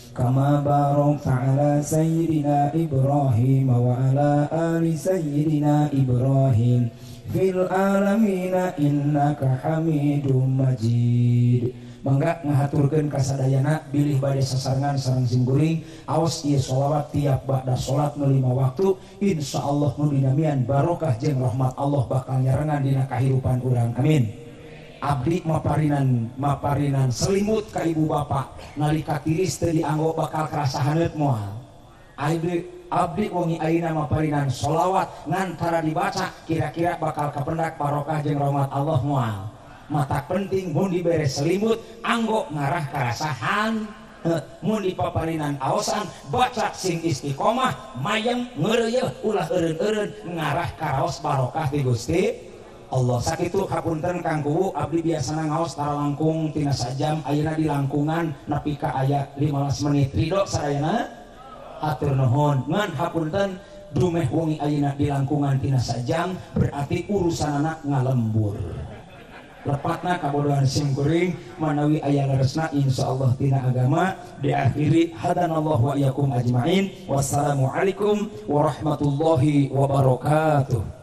كما باركت على سيدنا إبراهيم وعلى آل سيدنا إبراهيم في العالمين إنك حميد مجيد mangga ngahaturkeun kasadayana bilih bade sasarengan sareng simkuring aos ieu sholawat tiap ba'da salat nu lima waktu insyaallah nu dinamian barokah jeung rahmat Allah bakal nyarengan dina kahirupan urang amin Abdi maparinan maparinan selimut ka ibu bapak nalika tiris teu dianggo bakal kerasa haneut moal abdi abdi wongi ayeuna maparinan solawat ngantara dibaca kira-kira bakal kapendak barokah jeung rahmat Allah moal mata penting mun diberes selimut anggo ngarah karasahan. Mun di paparinan aosan baca sing istiqomah mayang ngeureuh ulah eureun-eureun ngarah karaos barokah di Gusti. Allah. Sakit hapunten Kuwu Abdi biasa ngaos tara langkung tina sajam ayeuna di langkungan nepi ka ayat 15 menit. Ridho sarayana? Atur nuhun. Ngan hapunten dumeh wengi ayeuna di langkungan tina sajam berarti urusan anak ngalembur. Lepatna kabodohan simkuring manawi ayah laresna insyaallah tina agama diakhiri hadanallahu wa iyakum ajma'in. Wassalamualaikum warahmatullahi wabarakatuh.